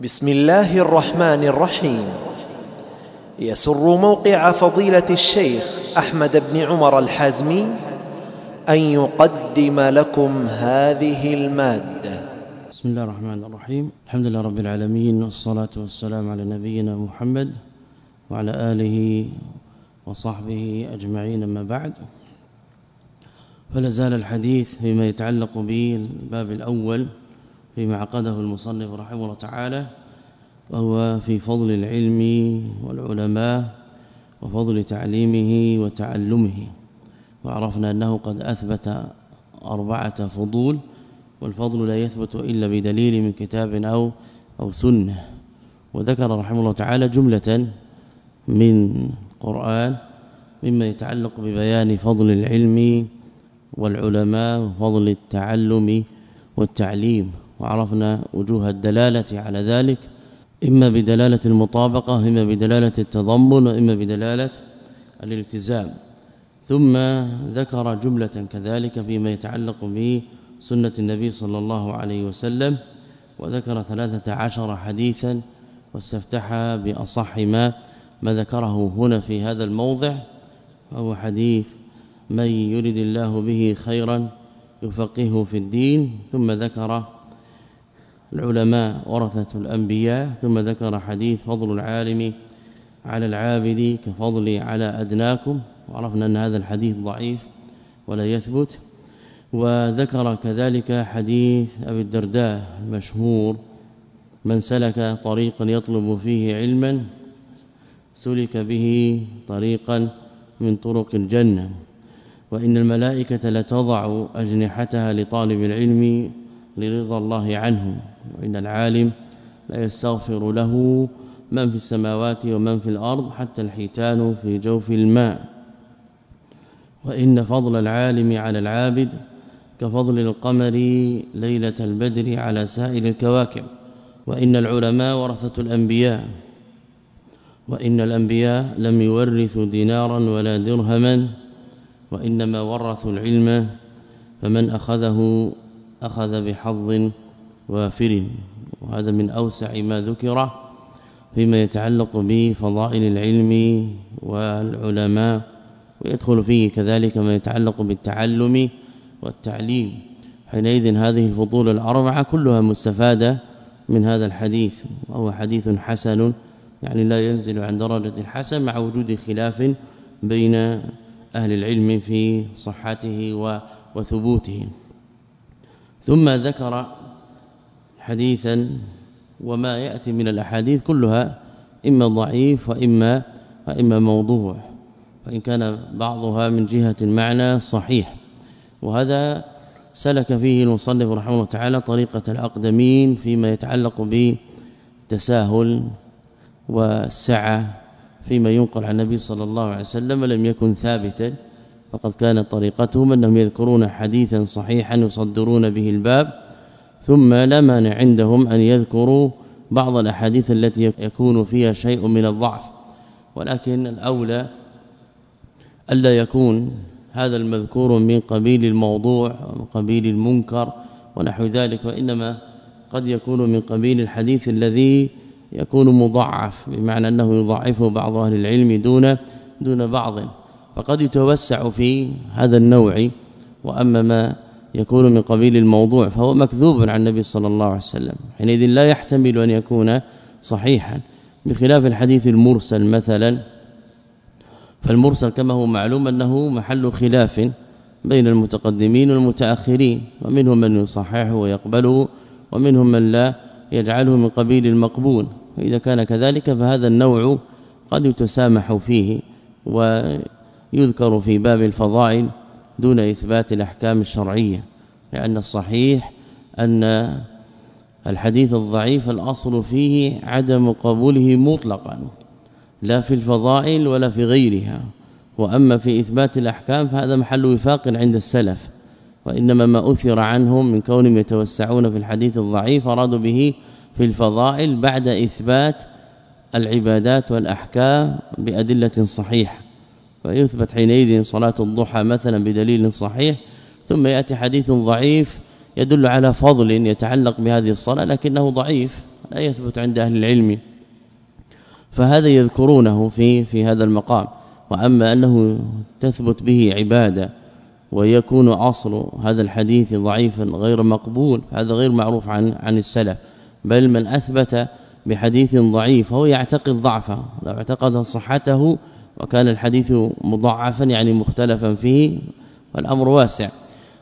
بسم الله الرحمن الرحيم. يسر موقع فضيلة الشيخ أحمد بن عمر الحازمي أن يقدم لكم هذه المادة. بسم الله الرحمن الرحيم. الحمد لله رب العالمين والصلاة والسلام على نبينا محمد وعلى آله وصحبه أجمعين. أما بعد فلا زال الحديث فيما يتعلق بالباب الأول فيما عقده المصنف رحمه الله تعالى وهو في فضل العلم والعلماء وفضل تعليمه وتعلمه. وعرفنا أنه قد أثبت أربعة فضول والفضل لا يثبت إلا بدليل من كتاب أو أو سنة. وذكر رحمه الله تعالى جملة من قرآن مما يتعلق ببيان فضل العلم والعلماء وفضل التعلم والتعليم. وعرفنا وجوه الدلالة على ذلك إما بدلالة المطابقة إما بدلالة التضمن وإما بدلالة الالتزام. ثم ذكر جملة كذلك فيما يتعلق بسنة النبي صلى الله عليه وسلم وذكر ثلاثة عشر حديثا واستفتح بأصح ما ما ذكره هنا في هذا الموضع وهو حديث من يرد الله به خيرا يفقهه في الدين ثم ذكر العلماء ورثة الأنبياء ثم ذكر حديث فضل العالم على العابد كفضلي على أدناكم. وعرفنا أن هذا الحديث ضعيف ولا يثبت. وذكر كذلك حديث أبي الدرداء المشهور من سلك طريقا يطلب فيه علما سلك به طريقا من طرق الجنة. وإن الملائكة لتضع أجنحتها لطالب العلم لرضا الله عنه وإن العالم لا يستغفر له من في السماوات ومن في الأرض حتى الحيتان في جوف الماء. وإن فضل العالم على العابد كفضل القمر ليلة البدر على سائر الكواكب. وإن العلماء ورثة الأنبياء وإن الأنبياء لم يورثوا دينارا ولا درهما وإنما ورثوا العلم فمن أخذه أخذ بحظ وافر وهذا من أوسع ما ذكر فيما يتعلق بفضائل العلم والعلماء ويدخل فيه كذلك ما يتعلق بالتعلم والتعليم. حينئذ هذه الفضول الأربعة كلها مستفادة من هذا الحديث وهو حديث حسن يعني لا ينزل عن درجة الحسن مع وجود خلاف بين أهل العلم في صحته وثبوته. ثم ذكر حديثا وما يأتي من الأحاديث كلها إما ضعيف وإما, وإما موضوع فإن كان بعضها من جهة المعنى صحيح. وهذا سلك فيه المصنف رحمه الله تعالى طريقة الأقدمين فيما يتعلق بالتساهل والسعة فيما ينقل عن النبي صلى الله عليه وسلم لم يكن ثابتا. فقد كانت طريقتهم أنهم يذكرون حديثا صحيحا يصدرون به الباب ثم لا مانع عندهم أن يذكروا بعض الأحاديث التي يكون فيها شيء من الضعف. ولكن الأولى ألا يكون هذا المذكور من قبيل الموضوع ومن قبيل المنكر ونحو ذلك وإنما قد يكون من قبيل الحديث الذي يكون مضاعف بمعنى أنه يضعفه بعض أهل العلم دون دون بعض. فقد يتوسع في هذا النوع. وأما ما يكون من قبيل الموضوع فهو مكذوب عن النبي صلى الله عليه وسلم حينئذ لا يحتمل أن يكون صحيحا. بخلاف الحديث المرسل مثلا فالمرسل كما هو معلوم أنه محل خلاف بين المتقدمين والمتأخرين ومنهم من يصححه ويقبله ومنهم من لا يجعله من قبيل المقبول. فإذا كان كذلك فهذا النوع قد يتسامح فيه ويذكر في باب الفضائل دون إثبات الأحكام الشرعية لأن الصحيح أن الحديث الضعيف الأصل فيه عدم قبوله مطلقا لا في الفضائل ولا في غيرها. وأما في إثبات الأحكام فهذا محل وفاق عند السلف وإنما ما أثر عنهم من كونهم يتوسعون في الحديث الضعيف أرادوا به في الفضائل بعد إثبات العبادات والأحكام بأدلة صحيحة. فيثبت حينئذ صلاة الضحى مثلا بدليل صحيح ثم يأتي حديث ضعيف يدل على فضل يتعلق بهذه الصلاة لكنه ضعيف لا يثبت عند أهل العلم. فهذا يذكرونه في في هذا المقام. وأما أنه تثبت به عبادة ويكون أصل هذا الحديث ضعيفا غير مقبول هذا غير معروف عن عن السلف. بل من أثبت بحديث ضعيف هو يعتقد ضعفه لو اعتقد صحته وكان الحديث مضاعفا يعني مختلفا فيه والأمر واسع.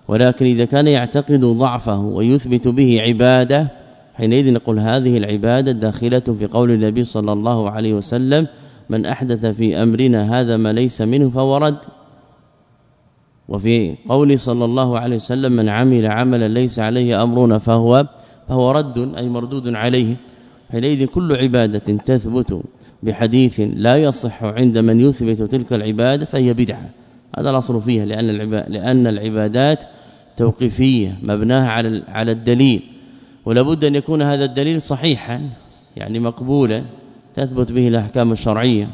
ولكن إذا كان يعتقد ضعفه ويثبت به عبادة حينئذ نقول هذه العبادة داخلة في قول النبي صلى الله عليه وسلم من أحدث في أمرنا هذا ما ليس منه فهو رد. وفي قول صلى الله عليه وسلم من عمل عملا ليس عليه أمرنا فهو فهو رد أي مردود عليه. حينئذ كل عبادة تثبت بحديث لا يصح عند من يثبت تلك العبادة فهي بدعة. هذا الأصل فيها لأن لأن العبادات توقيفية مبناها على على الدليل. ولابد أن يكون هذا الدليل صحيحا يعني مقبولا تثبت به الأحكام الشرعية.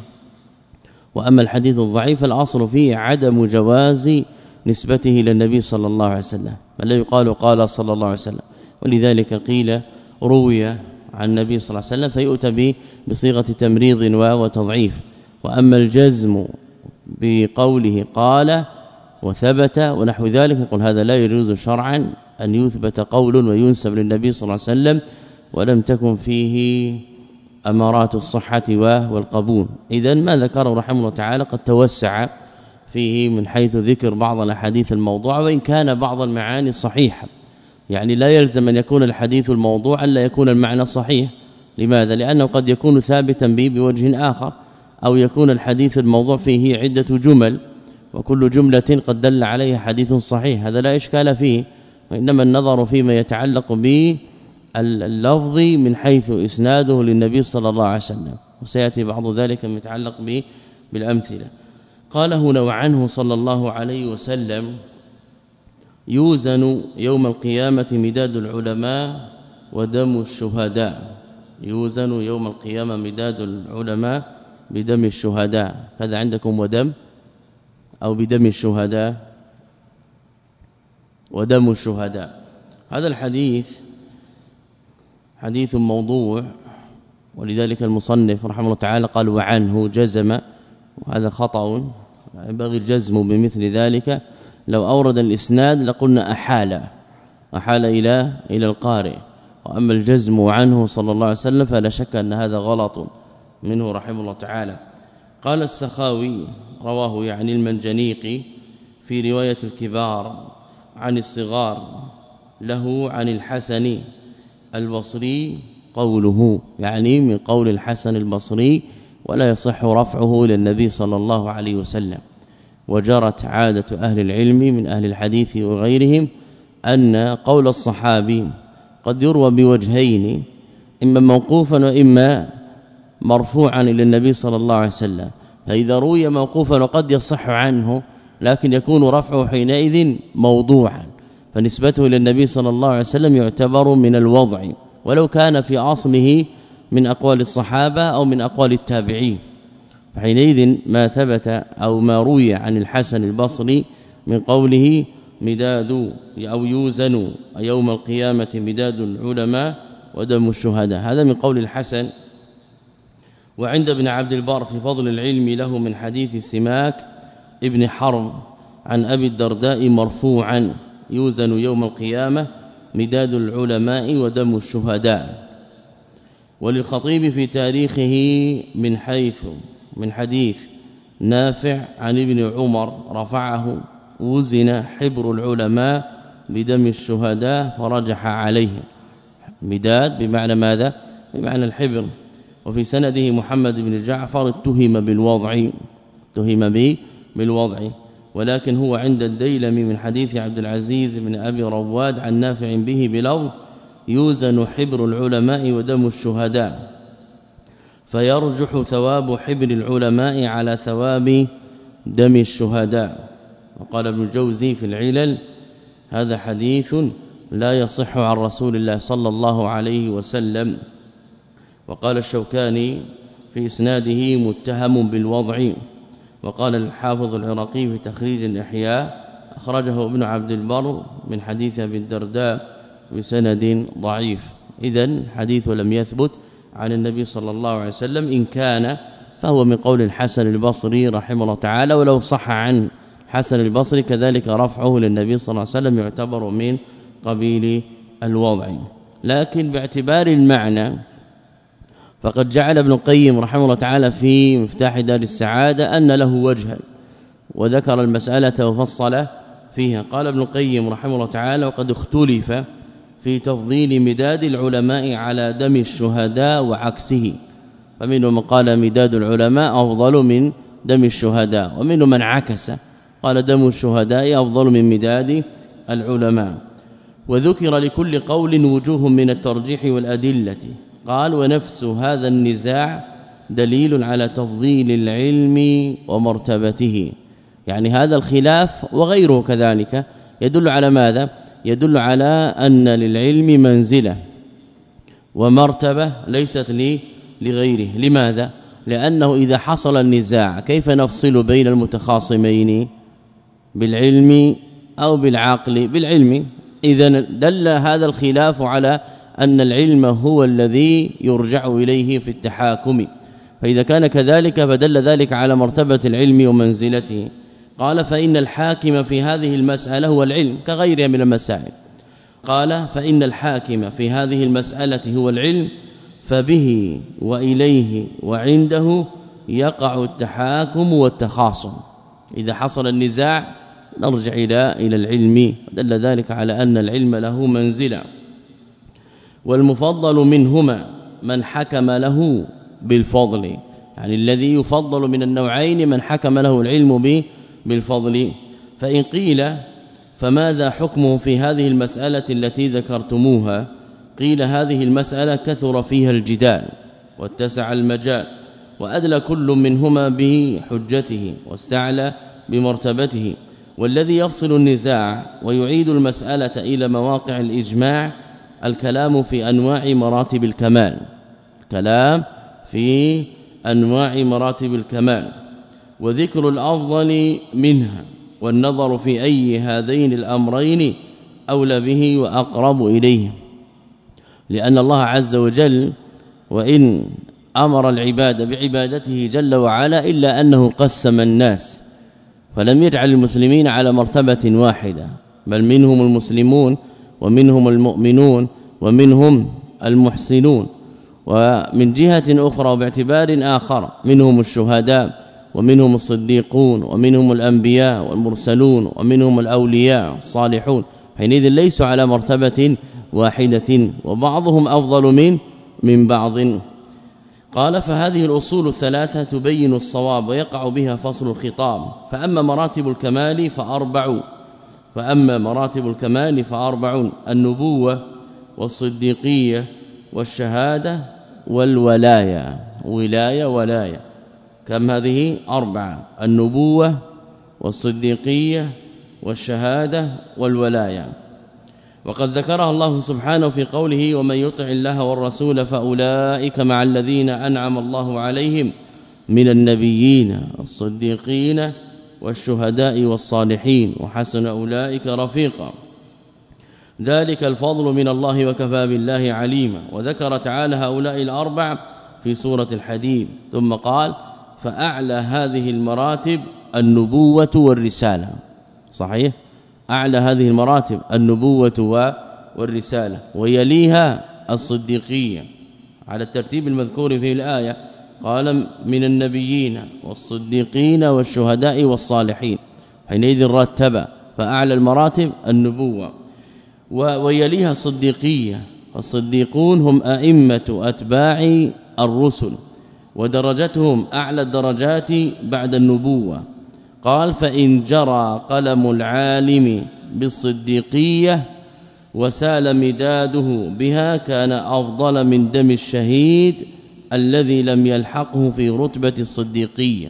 وأما الحديث الضعيف الأصل فيه عدم جواز نسبته إلى النبي صلى الله عليه وسلم. بل يقال قال صلى الله عليه وسلم؟ ولذلك قيل روي عن النبي صلى الله عليه وسلم فيؤتى به بصيغة تمريض وتضعيف. وأما الجزم بقوله قال وثبت ونحو ذلك يقول هذا لا يجوز شرعا أن يثبت قول وينسب للنبي صلى الله عليه وسلم ولم تكن فيه أمارات الصحة والقبول. إذا ما ذكره رحمه الله تعالى قد توسع فيه من حيث ذكر بعض الأحاديث الموضوعة وإن كان بعض المعاني صحيحة. يعني لا يلزم أن يكون الحديث الموضوع ألا يكون المعنى صحيح. لماذا؟ لأنه قد يكون ثابتا به بوجه آخر أو يكون الحديث الموضوع فيه عدة جمل وكل جملة قد دل عليها حديث صحيح. هذا لا إشكال فيه وإنما النظر فيما يتعلق به اللفظ من حيث إسناده للنبي صلى الله عليه وسلم وسيأتي بعض ذلك ما يتعلق به بالأمثلة. قال هنا وعنه صلى الله عليه وسلم يوزن يوم القيامة مداد العلماء ودم الشهداء. يوزن يوم القيامة مداد العلماء بدم الشهداء. كذا عندكم ودم أو بدم الشهداء؟ ودم الشهداء. هذا الحديث حديث موضوع ولذلك المصنف رحمه الله تعالى قال وعنه جزم وهذا خطأ ينبغي الجزم بمثل ذلك. لو أورد الإسناد لقلنا أحال أحال إلى إلى القارئ. وأما الجزم عنه صلى الله عليه وسلم فلا شك أن هذا غلط منه رحمه الله تعالى. قال السخاوي رواه يعني المنجنيقي في رواية الكبار عن الصغار له عن الحسن البصري قوله يعني من قول الحسن البصري ولا يصح رفعه إلى النبي صلى الله عليه وسلم وجرت عادة أهل العلم من أهل الحديث وغيرهم أن قول الصحابي قد يروى بوجهين إما موقوفا وإما مرفوعا إلى النبي صلى الله عليه وسلم. فإذا روي موقوفا وقد يصح عنه لكن يكون رفعه حينئذ موضوعا. فنسبته إلى النبي صلى الله عليه وسلم يعتبر من الوضع ولو كان في اصله من أقوال الصحابة أو من أقوال التابعين. فحينئذ ما ثبت أو ما روي عن الحسن البصري من قوله مداد أو يوزن يوم القيامة مداد العلماء ودم الشهداء. هذا من قول الحسن. وعند ابن عبد البر في فضل العلم له من حديث سماك ابن حرم عن أبي الدرداء مرفوعا يوزن يوم القيامة مداد العلماء ودم الشهداء. وللخطيب في تاريخه من حيث من حديث نافع عن ابن عمر رفعه وزن حبر العلماء بدم الشهداء فرجح عليه مداد بمعنى ماذا؟ بمعنى الحبر. وفي سنده محمد بن جعفر اتهم بالوضع اتهم به بالوضع. ولكن هو عند الديلمي من حديث عبد العزيز بن أبي رواد عن نافع به بلفظ يوزن حبر العلماء ودم الشهداء. فيرجح ثواب حبر العلماء على ثواب دم الشهداء. وقال ابن الجوزي في العلل هذا حديث لا يصح عن رسول الله صلى الله عليه وسلم. وقال الشوكاني في إسناده متهم بالوضع. وقال الحافظ العراقي في تخريج الإحياء أخرجه ابن عبد البر من حديث أبي الدرداء بسند ضعيف. اذا حديث لم يثبت عن النبي صلى الله عليه وسلم إن كان فهو من قول الحسن البصري رحمه الله تعالى ولو صح عن حسن البصري كذلك رفعه للنبي صلى الله عليه وسلم يعتبر من قبيل الوضع. لكن باعتبار المعنى فقد جعل ابن القيم رحمه الله تعالى في مفتاح دار السعادة أن له وجها وذكر المسألة وفصل فيها. قال ابن القيم رحمه الله تعالى وقد اختلف في تفضيل مداد العلماء على دم الشهداء وعكسه. فمنهم من قال مداد العلماء أفضل من دم الشهداء ومنهم من عكس. قال دم الشهداء أفضل من مداد العلماء. وذكر لكل قول وجوه من الترجيح والأدلة. قال ونفس هذا النزاع دليل على تفضيل العلم ومرتبته. يعني هذا الخلاف وغيره كذلك يدل على ماذا؟ يدل على أن للعلم منزلة ومرتبة ليست لي لغيره. لماذا؟ لأنه إذا حصل النزاع كيف نفصل بين المتخاصمين بالعلم أو بالعقل؟ بالعلم. اذا دل هذا الخلاف على أن العلم هو الذي يرجع إليه في التحاكم. فإذا كان كذلك فدل ذلك على مرتبة العلم ومنزلته. قال فإن الحاكم في هذه المسألة هو العلم كغيرها من المسائل. قال فإن الحاكم في هذه المسألة هو العلم فبه وإليه وعنده يقع التحاكم والتخاصم. إذا حصل النزاع نرجع إلى إلى العلم. دل ذلك على أن العلم له منزلة. والمفضل منهما من حكم له بالفضل. يعني الذي يفضل من النوعين من حكم له العلم به بالفضل. فإن قيل فماذا حكمه في هذه المسألة التي ذكرتموها؟ قيل هذه المسألة كثر فيها الجدال واتسع المجال وأدلى كل منهما بحجته واستعلى بمرتبته. والذي يفصل النزاع ويعيد المسألة إلى مواقع الإجماع الكلام في أنواع مراتب الكمال. كلام في أنواع مراتب الكمال. وذكر الأفضل منها والنظر في أي هذين الأمرين أولى به وأقرب إليه. لأن الله عز وجل وإن أمر العباد بعبادته جل وعلا إلا أنه قسم الناس فلم يجعل المسلمين على مرتبة واحدة بل منهم المسلمون ومنهم المؤمنون ومنهم المحسنون ومن جهة أخرى وباعتبار آخر منهم الشهداء ومنهم الصديقون ومنهم الأنبياء والمرسلون ومنهم الأولياء الصالحون. حينئذ ليسوا على مرتبة واحدة وبعضهم أفضل من من بعض. قال فهذه الأصول الثلاثة تبين الصواب ويقع بها فصل الخطاب. فأما مراتب الكمال فأربع. فأما مراتب الكمال فأربع النبوة والصديقية والشهادة والولاية. ولاية ولاية. كم هذه؟ أربعة. النبوة والصديقية والشهادة والولاية. وقد ذكرها الله سبحانه في قوله ومن يطع الله والرسول فأولئك مع الذين أنعم الله عليهم من النبيين الصديقين والشهداء والصالحين وحسن أولئك رفيقا. ذلك الفضل من الله وكفى بالله عليما. وذكر تعالى هؤلاء الأربع في سورة الحديد. ثم قال فأعلى هذه المراتب النبوة والرسالة. صحيح؟ أعلى هذه المراتب النبوة والرسالة. ويليها الصديقية. على الترتيب المذكور في الآية قال من النبيين والصديقين والشهداء والصالحين. حينئذ رتب فأعلى المراتب النبوة. ويليها الصديقية. الصديقون هم أئمة أتباع الرسل. ودرجتهم أعلى الدرجات بعد النبوة. قال فإن جرى قلم العالم بالصديقية وسال مداده بها كان أفضل من دم الشهيد الذي لم يلحقه في رتبة الصديقية.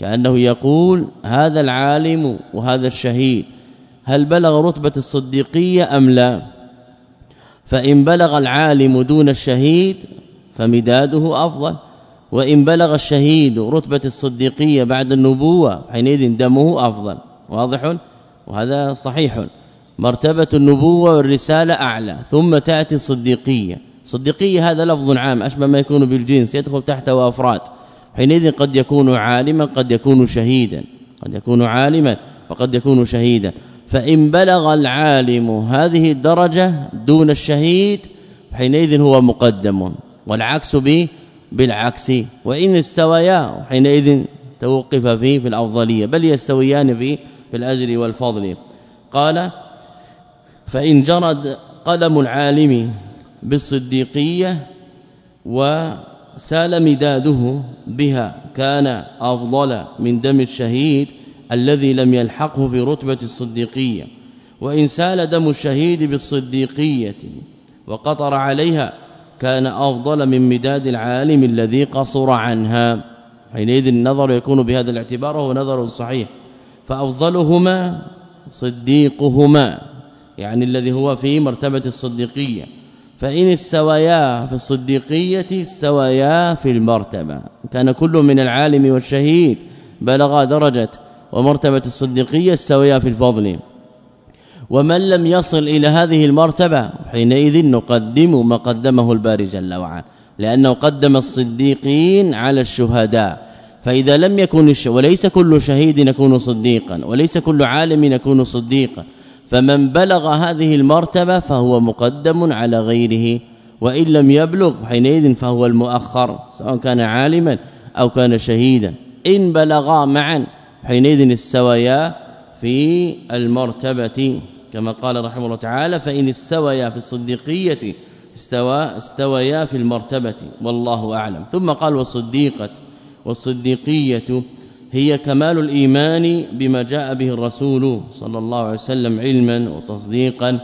كأنه يقول هذا العالم وهذا الشهيد هل بلغ رتبة الصديقية أم لا؟ فإن بلغ العالم دون الشهيد فمداده أفضل. وإن بلغ الشهيد رتبة الصديقية بعد النبوة حينئذ دمه أفضل. واضح؟ وهذا صحيح. مرتبة النبوة والرسالة أعلى ثم تأتي الصديقية. صديقية هذا لفظ عام أشبه ما يكون بالجنس يدخل تحته افراد حينئذ قد يكون عالما قد يكون شهيدا. قد يكون عالما وقد يكون شهيدا. فإن بلغ العالم هذه الدرجة دون الشهيد حينئذ هو مقدم. والعكس به بالعكس وإن استويا حينئذ توقف فيه في الأفضلية بل يستويان في الأجر والفضل. قال فإن جرد قلم العالم بالصديقية وسال مداده بها كان أفضل من دم الشهيد الذي لم يلحقه في رتبة الصديقية. وإن سال دم الشهيد بالصديقية وقطر عليها كان أفضل من مداد العالم الذي قصر عنها. حينئذ النظر يكون بهذا الاعتبار وهو نظر صحيح. فأفضلهما صديقهما يعني الذي هو في مرتبة الصديقية. فإن استويا في الصديقية استويا في المرتبة. كان كل من العالم والشهيد بلغ درجة. ومرتبة الصديقية استويا في الفضل. ومن لم يصل إلى هذه المرتبة حينئذ نقدم ما قدمه الباري جل وعلا لأنه قدم الصديقين على الشهداء فإذا لم يكن وليس كل شهيد يكون صديقا وليس كل عالم يكون صديقا فمن بلغ هذه المرتبة فهو مقدم على غيره وإن لم يبلغ حينئذ فهو المؤخر سواء كان عالما أو كان شهيدا. إن بلغا معا حينئذ استويا في المرتبة كما قال رحمه الله تعالى فإن استويا في الصديقية استوى استويا في المرتبة والله أعلم. ثم قال والصديقة والصديقية هي كمال الإيمان بما جاء به الرسول صلى الله عليه وسلم علما وتصديقا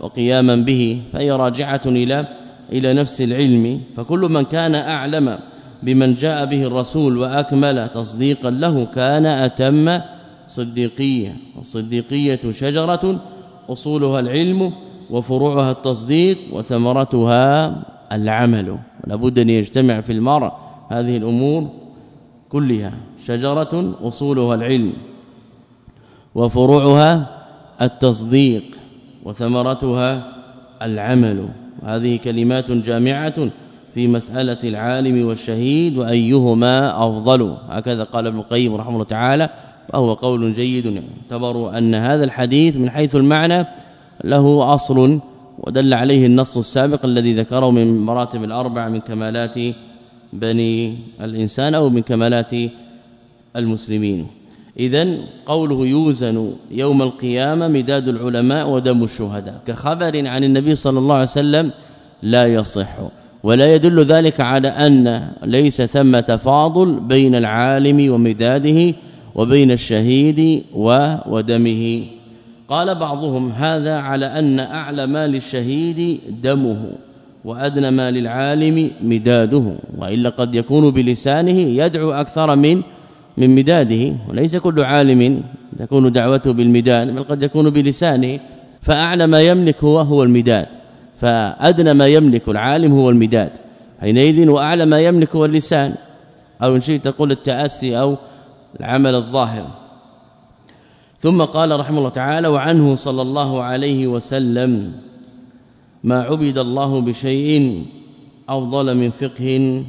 وقياما به فهي راجعة إلى إلى نفس العلم. فكل من كان أعلم بمن جاء به الرسول وأكمل تصديقا له كان أتم صديقية. الصديقيه شجرة أصولها العلم وفروعها التصديق وثمرتها العمل. لابد أن يجتمع في المرء هذه الأمور كلها. شجرة أصولها العلم وفروعها التصديق وثمرتها العمل. هذه كلمات جامعة في مسألة العالم والشهيد وأيهما أفضل. هكذا قال ابن القيم رحمه الله تعالى وهو قول جيد. يعتبر أن هذا الحديث من حيث المعنى له أصل ودل عليه النص السابق الذي ذكره من مراتب الأربع من كمالات بني الإنسان أو من كمالات المسلمين. اذا قوله يوزن يوم القيامة مداد العلماء ودم الشهداء كخبر عن النبي صلى الله عليه وسلم لا يصح. ولا يدل ذلك على أن ليس ثم تفاضل بين العالم ومداده وبين الشهيد ودمه. قال بعضهم هذا على أن اعلى ما للشهيد دمه وأدنى ما للعالم مداده وإلا قد يكون بلسانه يدعو أكثر من من مداده وليس كل عالم تكون دعوته بالمداد بل قد يكون بلسانه. فاعلى ما يملك هو هو المداد فأدنى ما يملك العالم هو المداد. حينئذ واعلى ما يملك هو اللسان. أو إن شئت تقول التأسي أو العمل الظاهر. ثم قال رحمه الله تعالى وعنه صلى الله عليه وسلم ما عبد الله بشيء أفضل من فقه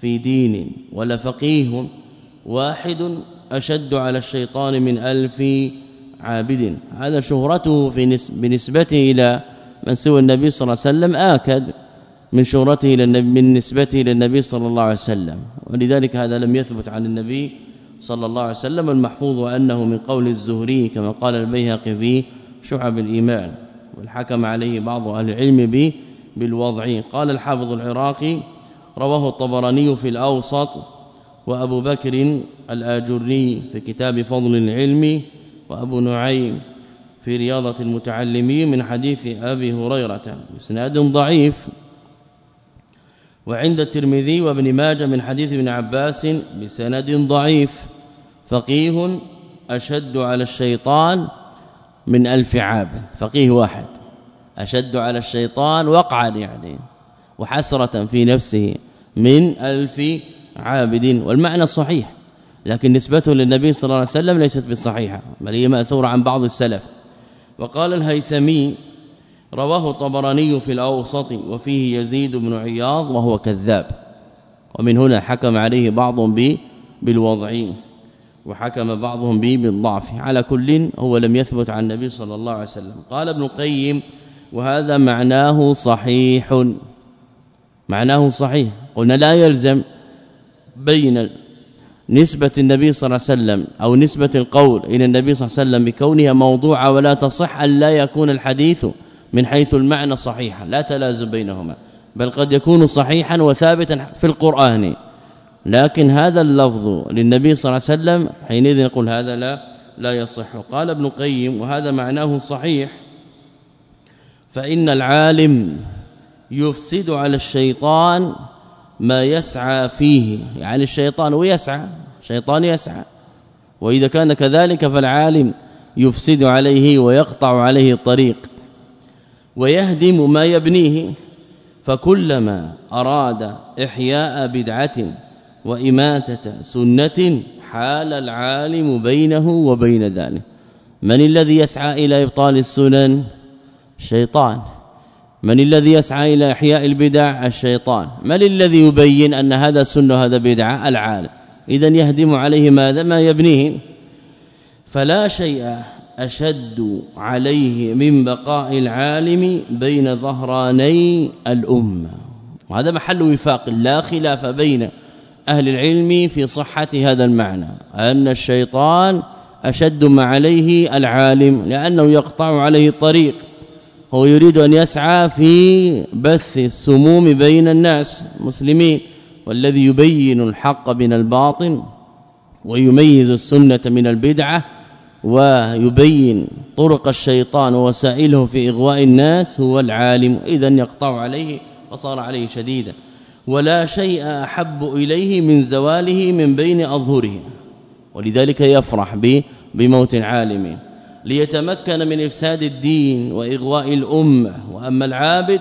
في دين ولا فقيه واحد أشد على الشيطان من ألف عابد. هذا شهرته في بنسبته إلى من سوى النبي صلى الله عليه وسلم آكد من شهرته للنبي من نسبته إلى النبي صلى الله عليه وسلم. ولذلك هذا لم يثبت عن النبي صلى الله عليه وسلم المحفوظ أنه من قول الزهري كما قال البيهقي في شعب الإيمان والحكم عليه بعض أهل العلم بالوضع. قال الحافظ العراقي رواه الطبراني في الأوسط وأبو بكر الآجري في كتاب فضل العلم وأبو نعيم في رياضة المتعلمين من حديث أبي هريرة. بسناد ضعيف. وعند الترمذي وابن ماجه من حديث ابن عباس بسند ضعيف فقيه أشد على الشيطان من ألف عاب. فقيه واحد. أشد على الشيطان وقعا يعني وحسرة في نفسه من ألف عابد والمعنى صحيح لكن نسبته للنبي صلى الله عليه وسلم ليست بالصحيحة بل هي مأثورة عن بعض السلف. وقال الهيثمي رواه الطبراني في الأوسط وفيه يزيد بن عياض وهو كذاب. ومن هنا حكم عليه بعضهم بالوضع وحكم بعضهم به بالضعف. على كل هو لم يثبت عن النبي صلى الله عليه وسلم. قال ابن القيم وهذا معناه صحيح. معناه صحيح. قلنا لا يلزم بين نسبة النبي صلى الله عليه وسلم أو نسبة القول إلى النبي صلى الله عليه وسلم بكونها موضوعة ولا تصح أن لا يكون الحديث من حيث المعنى صحيحا لا تلازم بينهما بل قد يكون صحيحا وثابتا في القرآن. لكن هذا اللفظ للنبي صلى الله عليه وسلم حينئذ نقول هذا لا لا يصح. قال ابن قيم وهذا معناه صحيح فإن العالم يفسد على الشيطان ما يسعى فيه. يعني الشيطان ويسعى شيطان يسعى. وإذا كان كذلك فالعالم يفسد عليه ويقطع عليه الطريق. ويهدم ما يبنيه فكلما أراد إحياء بدعة وإماتة سنة حال العالم بينه وبين ذلك. من الذي يسعى إلى إبطال السنن؟ الشيطان. من الذي يسعى إلى إحياء البدع؟ الشيطان. من الذي يبين أن هذا سنة هذا بدعة؟ العالم. اذا يهدم عليه ماذا؟ ما يبنيه. فلا شيء أشد عليه من بقاء العالم بين ظهراني الأمة. وهذا محل وفاق لا خلاف بين أهل العلم في صحة هذا المعنى أن الشيطان أشد ما عليه العالم لأنه يقطع عليه الطريق. هو يريد أن يسعى في بث السموم بين الناس المسلمين والذي يبين الحق من الباطل ويميز السنة من البدعة ويبين طرق الشيطان ووسائله في إغواء الناس هو العالم. اذا يقطع عليه وصار عليه شديدا. ولا شيء أحب إليه من زواله من بين أظهره. ولذلك يفرح بموت العالم ليتمكن من إفساد الدين وإغواء الأمة. وأما العابد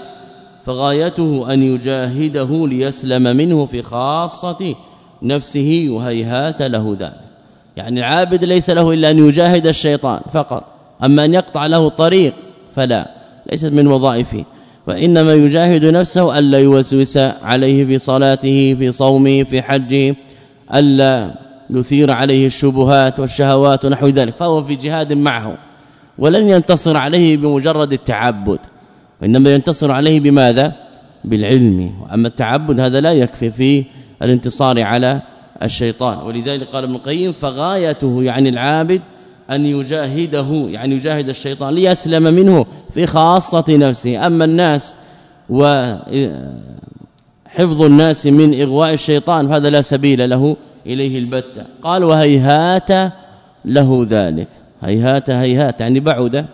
فغايته أن يجاهده ليسلم منه في خاصة نفسه وهيهات له ذلك. يعني العابد ليس له إلا أن يجاهد الشيطان فقط. أما أن يقطع له طريق فلا ليست من وظائفه. وإنما يجاهد نفسه ألا يوسوس عليه في صلاته في صومه في حجه ألا يثير عليه الشبهات والشهوات ونحو ذلك فهو في جهاد معه. ولن ينتصر عليه بمجرد التعبد. وإنما ينتصر عليه بماذا؟ بالعلم. وأما التعبد هذا لا يكفي في الانتصار على الشيطان. ولذلك قال ابن القيم فغايته يعني العابد أن يجاهده يعني يجاهد الشيطان ليسلم منه في خاصة نفسه. أما الناس وحفظ الناس من إغواء الشيطان فهذا لا سبيل له إليه البتة. قال وهيهات له ذلك. هيهات هيهات يعني بعد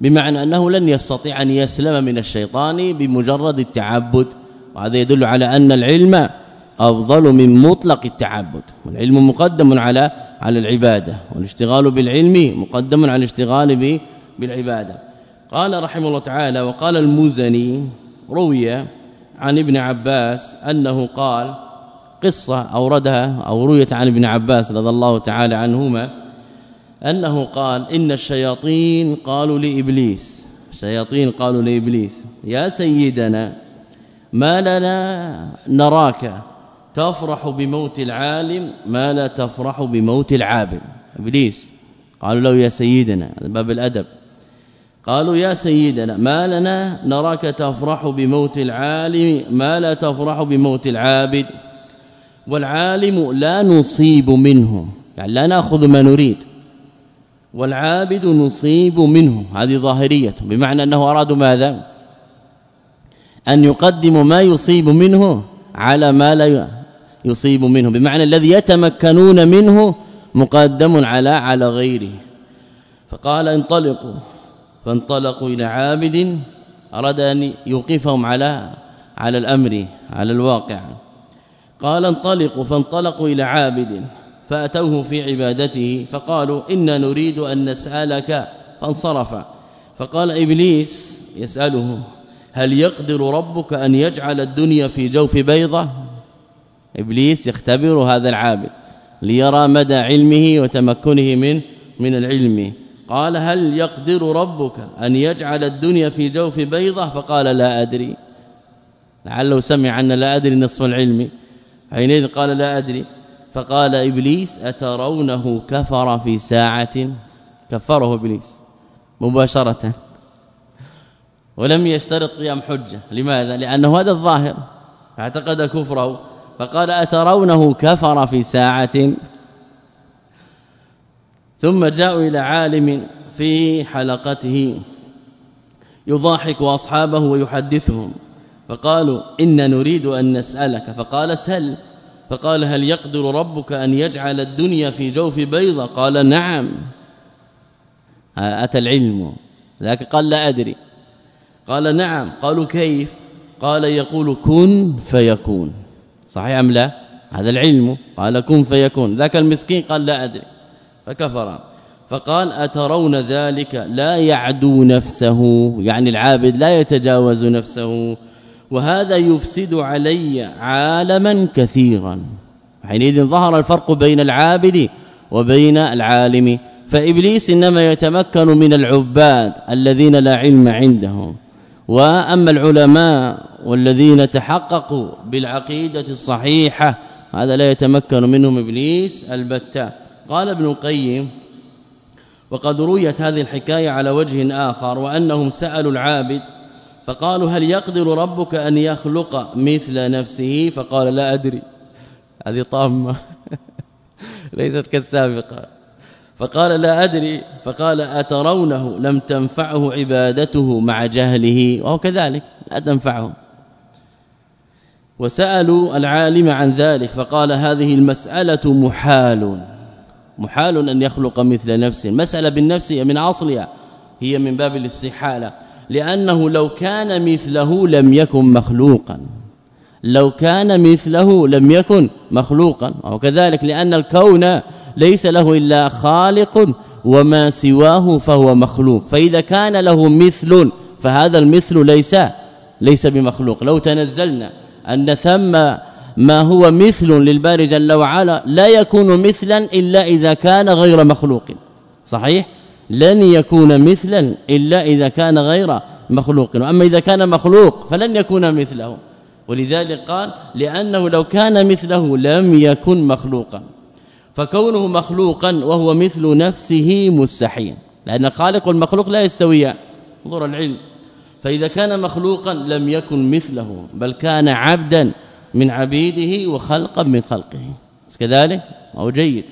بمعنى أنه لن يستطيع أن يسلم من الشيطان بمجرد التعبد. وهذا يدل على أن العلم أفضل من مطلق التعبد والعلم مقدم على على العبادة والاشتغال بالعلم مقدم على الاشتغال بالعبادة. قال رحمه الله تعالى وقال المزني روي عن ابن عباس أنه قال قصة أوردها أو رويت عن ابن عباس رضي الله تعالى عنهما أنه قال إن الشياطين قالوا لإبليس الشياطين قالوا لإبليس يا سيدنا ما لنا نراك تفرح بموت العالم ما لا تفرح بموت العابد. إبليس قالوا له يا سيدنا باب الأدب. قالوا يا سيدنا ما لنا نراك تفرح بموت العالم ما لا تفرح بموت العابد. والعالم لا نصيب منه يعني لا نأخذ ما نريد. والعابد نصيب منه هذه ظاهرية. بمعنى أنه أراد ماذا؟ أن يقدم ما يصيب منه على ما لا يصيب منه. بمعنى الذي يتمكنون منه مقدم على على غيره. فقال انطلقوا. فانطلقوا إلى عابد أراد أن يوقفهم على على الأمر على الواقع. قال انطلقوا. فانطلقوا إلى عابد فأتوه في عبادته. فقالوا إنا نريد أن نسألك. فانصرف. فقال إبليس يسأله هل يقدر ربك أن يجعل الدنيا في جوف بيضة؟ إبليس يختبر هذا العابد ليرى مدى علمه وتمكنه من من العلم. قال هل يقدر ربك أن يجعل الدنيا في جوف بيضة؟ فقال لا أدري. لعله سمع أن لا أدري نصف العلم. حينئذ قال لا أدري. فقال إبليس أترونه كفر في ساعة؟ كفره إبليس مباشرة. ولم يشترط قيام حجة. لماذا؟ لأنه هذا الظاهر. أعتقد كفره. فقال أترونه كفر في ساعة. ثم جاءوا إلى عالم في حلقته يضاحك أصحابه ويحدثهم فقالوا إن نريد أن نسألك. فقال سل. فقال هل يقدر ربك أن يجعل الدنيا في جوف بيضة؟ قال نعم. أتى العلم. لكن قال لا أدري. قال نعم. قالوا كيف؟ قال يقول كن فيكون. صحيح أم لا؟ هذا العلم. قال كن فيكون. ذاك المسكين قال لا أدري. فكفر. فقال أترون ذلك لا يعدو نفسه؟ يعني العابد لا يتجاوز نفسه. وهذا يفسد علي عالما كثيرا. حينئذ ظهر الفرق بين العابد وبين العالم. فإبليس إنما يتمكن من العباد الذين لا علم عندهم. وأما العلماء والذين تحققوا بالعقيدة الصحيحة هذا لا يتمكن منهم إبليس البتة. قال ابن القيم وقد رويت هذه الحكاية على وجه آخر وأنهم سألوا العابد فقالوا هل يقدر ربك أن يخلق مثل نفسه؟ فقال لا أدري. هذه طامة. ليست كالسابقة. فقال لا أدري. فقال أترونه لم تنفعه عبادته مع جهله؟ وهو كذلك لا تنفعه. وسألوا العالم عن ذلك فقال هذه المسألة محال. محال أن يخلق مثل نفسه مسألة بالنفس من أصلها هي من باب الاستحالة. لأنه لو كان مثله لم يكن مخلوقا. لو كان مثله لم يكن مخلوقا وكذلك لأن الكون ليس له إلا خالق وما سواه فهو مخلوق. فإذا كان له مثل فهذا المثل ليس ليس بمخلوق. لو تنزلنا أن ثم ما هو مثل للباري جل وعلا لا يكون مثلا إلا إذا كان غير مخلوق. صحيح؟ لن يكون مثلا إلا إذا كان غير مخلوق. وأما إذا كان مخلوق فلن يكون مثله. ولذلك قال لأنه لو كان مثله لم يكن مخلوقا. فكونه مخلوقا وهو مثل نفسه مستحيل. لأن خالق والمخلوق لا يستويان انظر العلم. فإذا كان مخلوقا لم يكن مثله بل كان عبدا من عبيده وخلقا من خلقه. كذلك؟ أو جيد.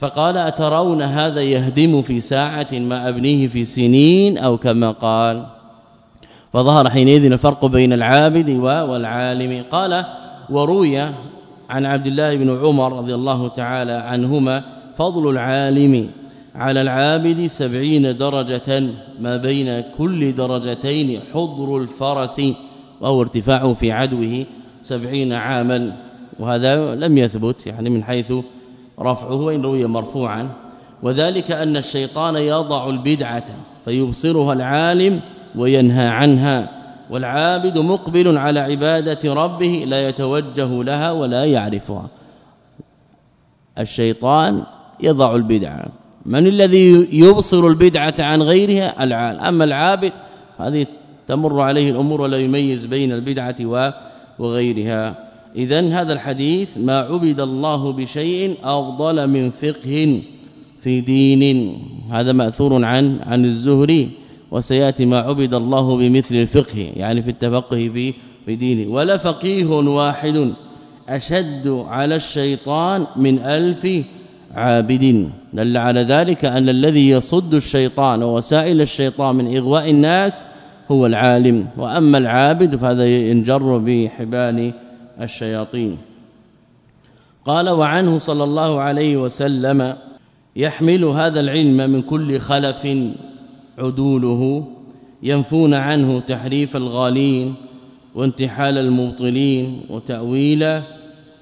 فقال أترون هذا يهدم في ساعة ما أبنيه في سنين أو كما قال؟ فظهر حينئذ الفرق بين العابد والعالم. قال وروي عن عبد الله بن عمر رضي الله تعالى عنهما فضل العالم على العابد سبعين درجة ما بين كل درجتين حضر الفرس وهو ارتفاعه في عدوه سبعين عاما وهذا لم يثبت يعني من حيث رفعه وإن روي مرفوعا. وذلك أن الشيطان يضع البدعة فيبصرها العالم وينهى عنها. والعابد مقبل على عبادة ربه لا يتوجه لها ولا يعرفها. الشيطان يضع البدعه من الذي يبصر البدعة عن غيرها؟ العال. أما العابد هذه تمر عليه الأمور ولا يميز بين البدعة وغيرها. اذا هذا الحديث ما عبد الله بشيء أفضل من فقه في دين. هذا مأثور عن عن الزهري. وسيأتي ما عبد الله بمثل الفقه يعني في التفقه في في دينه. ولا فقيه واحد أشد على الشيطان من ألف عابد. دل على ذلك أن الذي يصد الشيطان ووسائل الشيطان من إغواء الناس هو العالم. وأما العابد فهذا ينجر بحبال الشياطين. قال وعنه صلى الله عليه وسلم يحمل هذا العلم من كل خلف. عدوله ينفون عنه تحريف الغالين وانتحال المبطلين وتأويل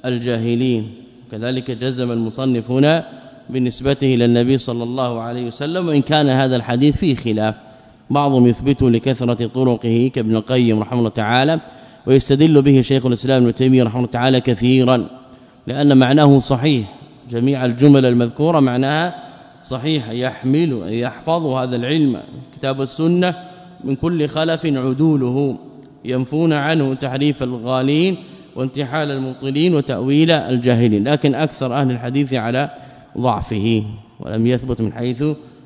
الجاهلين. كذلك جزم المصنف هنا بالنسبة إلى النبي صلى الله عليه وسلم وإن كان هذا الحديث فيه خلاف. بعضهم يثبته لكثرة طرقه كابن القيم رحمه الله تعالى ويستدل به شيخ الإسلام ابن تيمية رحمه الله تعالى كثيرا لأن معناه صحيح. جميع الجمل المذكورة معناها صحيح يحمل يحفظ هذا العلم. كتاب السنة من كل خلف عدوله ينفون عنه تحريف الغالين وانتحال المبطلين وتأويل الجاهلين. لكن أكثر أهل الحديث على ضعفه ولم يثبت من حيث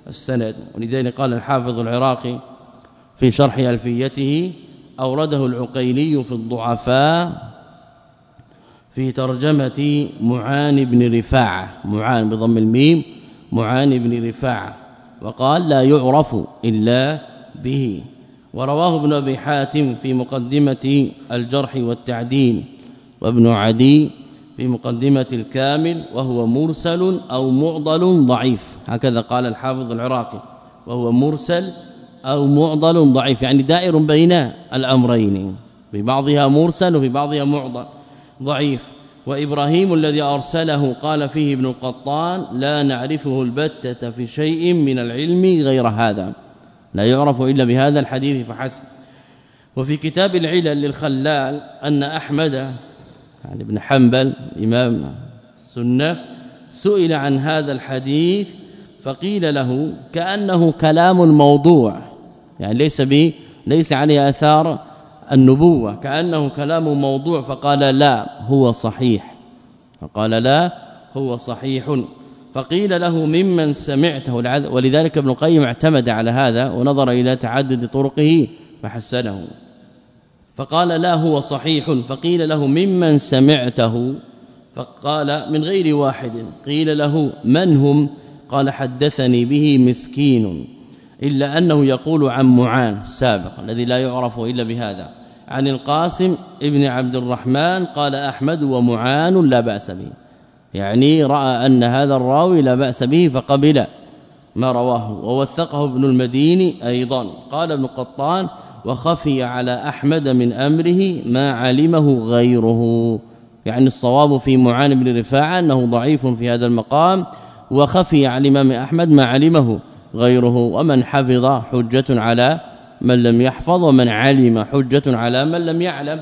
السند. ولذلك قال الحافظ العراقي في شرح ألفيته أورده العقيلي في الضعفاء في ترجمة معان بن رفاعة. معان بضم الميم. معان بن رفاعة وقال لا يعرف إلا به. ورواه ابن أبي حاتم في مقدمة الجرح والتعديل وابن عدي في مقدمة الكامل وهو مرسل أو معضل ضعيف. هكذا قال الحافظ العراقي وهو مرسل أو معضل ضعيف يعني دائر بين الأمرين في بعضها مرسل وفي بعضها معضل ضعيف. وإبراهيم الذي أرسله قال فيه ابن القطان لا نعرفه البتة في شيء من العلم غير هذا. لا يعرف إلا بهذا الحديث فحسب. وفي كتاب العلل للخلال أن أحمد يعني ابن حنبل إمام السنة سئل عن هذا الحديث فقيل له كأنه كلام الموضوع يعني ليس ليس عليه آثار النبوة كأنه كلام موضوع فقال لا هو صحيح. فقال لا هو صحيح. فقيل له ممن سمعته ولذلك ابن القيم اعتمد على هذا ونظر إلى تعدد طرقه فحسنه. فقال لا هو صحيح. فقيل له ممن سمعته؟ فقال من غير واحد. قيل له من هم؟ قال حدثني به مسكين إلا أنه يقول عن معان السابق الذي لا يعرف إلا بهذا. عن القاسم ابن عبد الرحمن قال أحمد ومعان لا بأس به. يعني رأى أن هذا الراوي لا بأس به فقبل ما رواه. ووثقه ابن المديني أيضا. قال ابن قطان وخفي على أحمد من أمره ما علمه غيره. يعني الصواب في معان بن رفاعة أنه ضعيف في هذا المقام. وخفي على الإمام أحمد ما علمه غيره. ومن حفظ حجة على من لم يحفظ ومن علم حجة على من لم يعلم.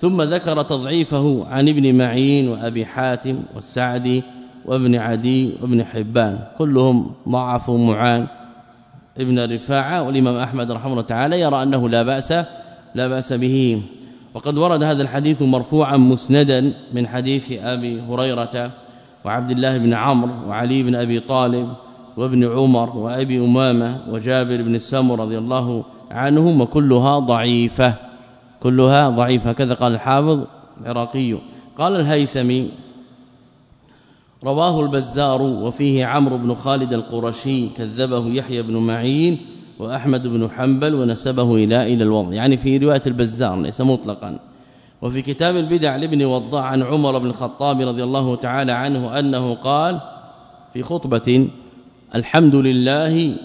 ثم ذكر تضعيفه عن ابن معين وأبي حاتم والسعدي وابن عدي وابن حبان. كلهم ضعفوا معان. ابن رفاعة والإمام أحمد رحمه الله تعالى يرى أنه لا بأس لا بأس به. وقد ورد هذا الحديث مرفوعا مسندا من حديث أبي هريرة وعبد الله بن عمرو وعلي بن أبي طالب وابن عمر وأبي أمامة وجابر بن السمر رضي الله عنهم وكلها ضعيفة كلها ضعيفة. كذا قال الحافظ العراقي. قال الهيثمي رواه البزار وفيه عمرو بن خالد القرشي كذبه يحيى بن معين وأحمد بن حنبل ونسبه إلى إلى الوضع. يعني في رواية البزار ليس مطلقا. وفي كتاب البدع لابن وضاع عن عمر بن الخطاب رضي الله تعالى عنه أنه قال في خطبة الحمد لله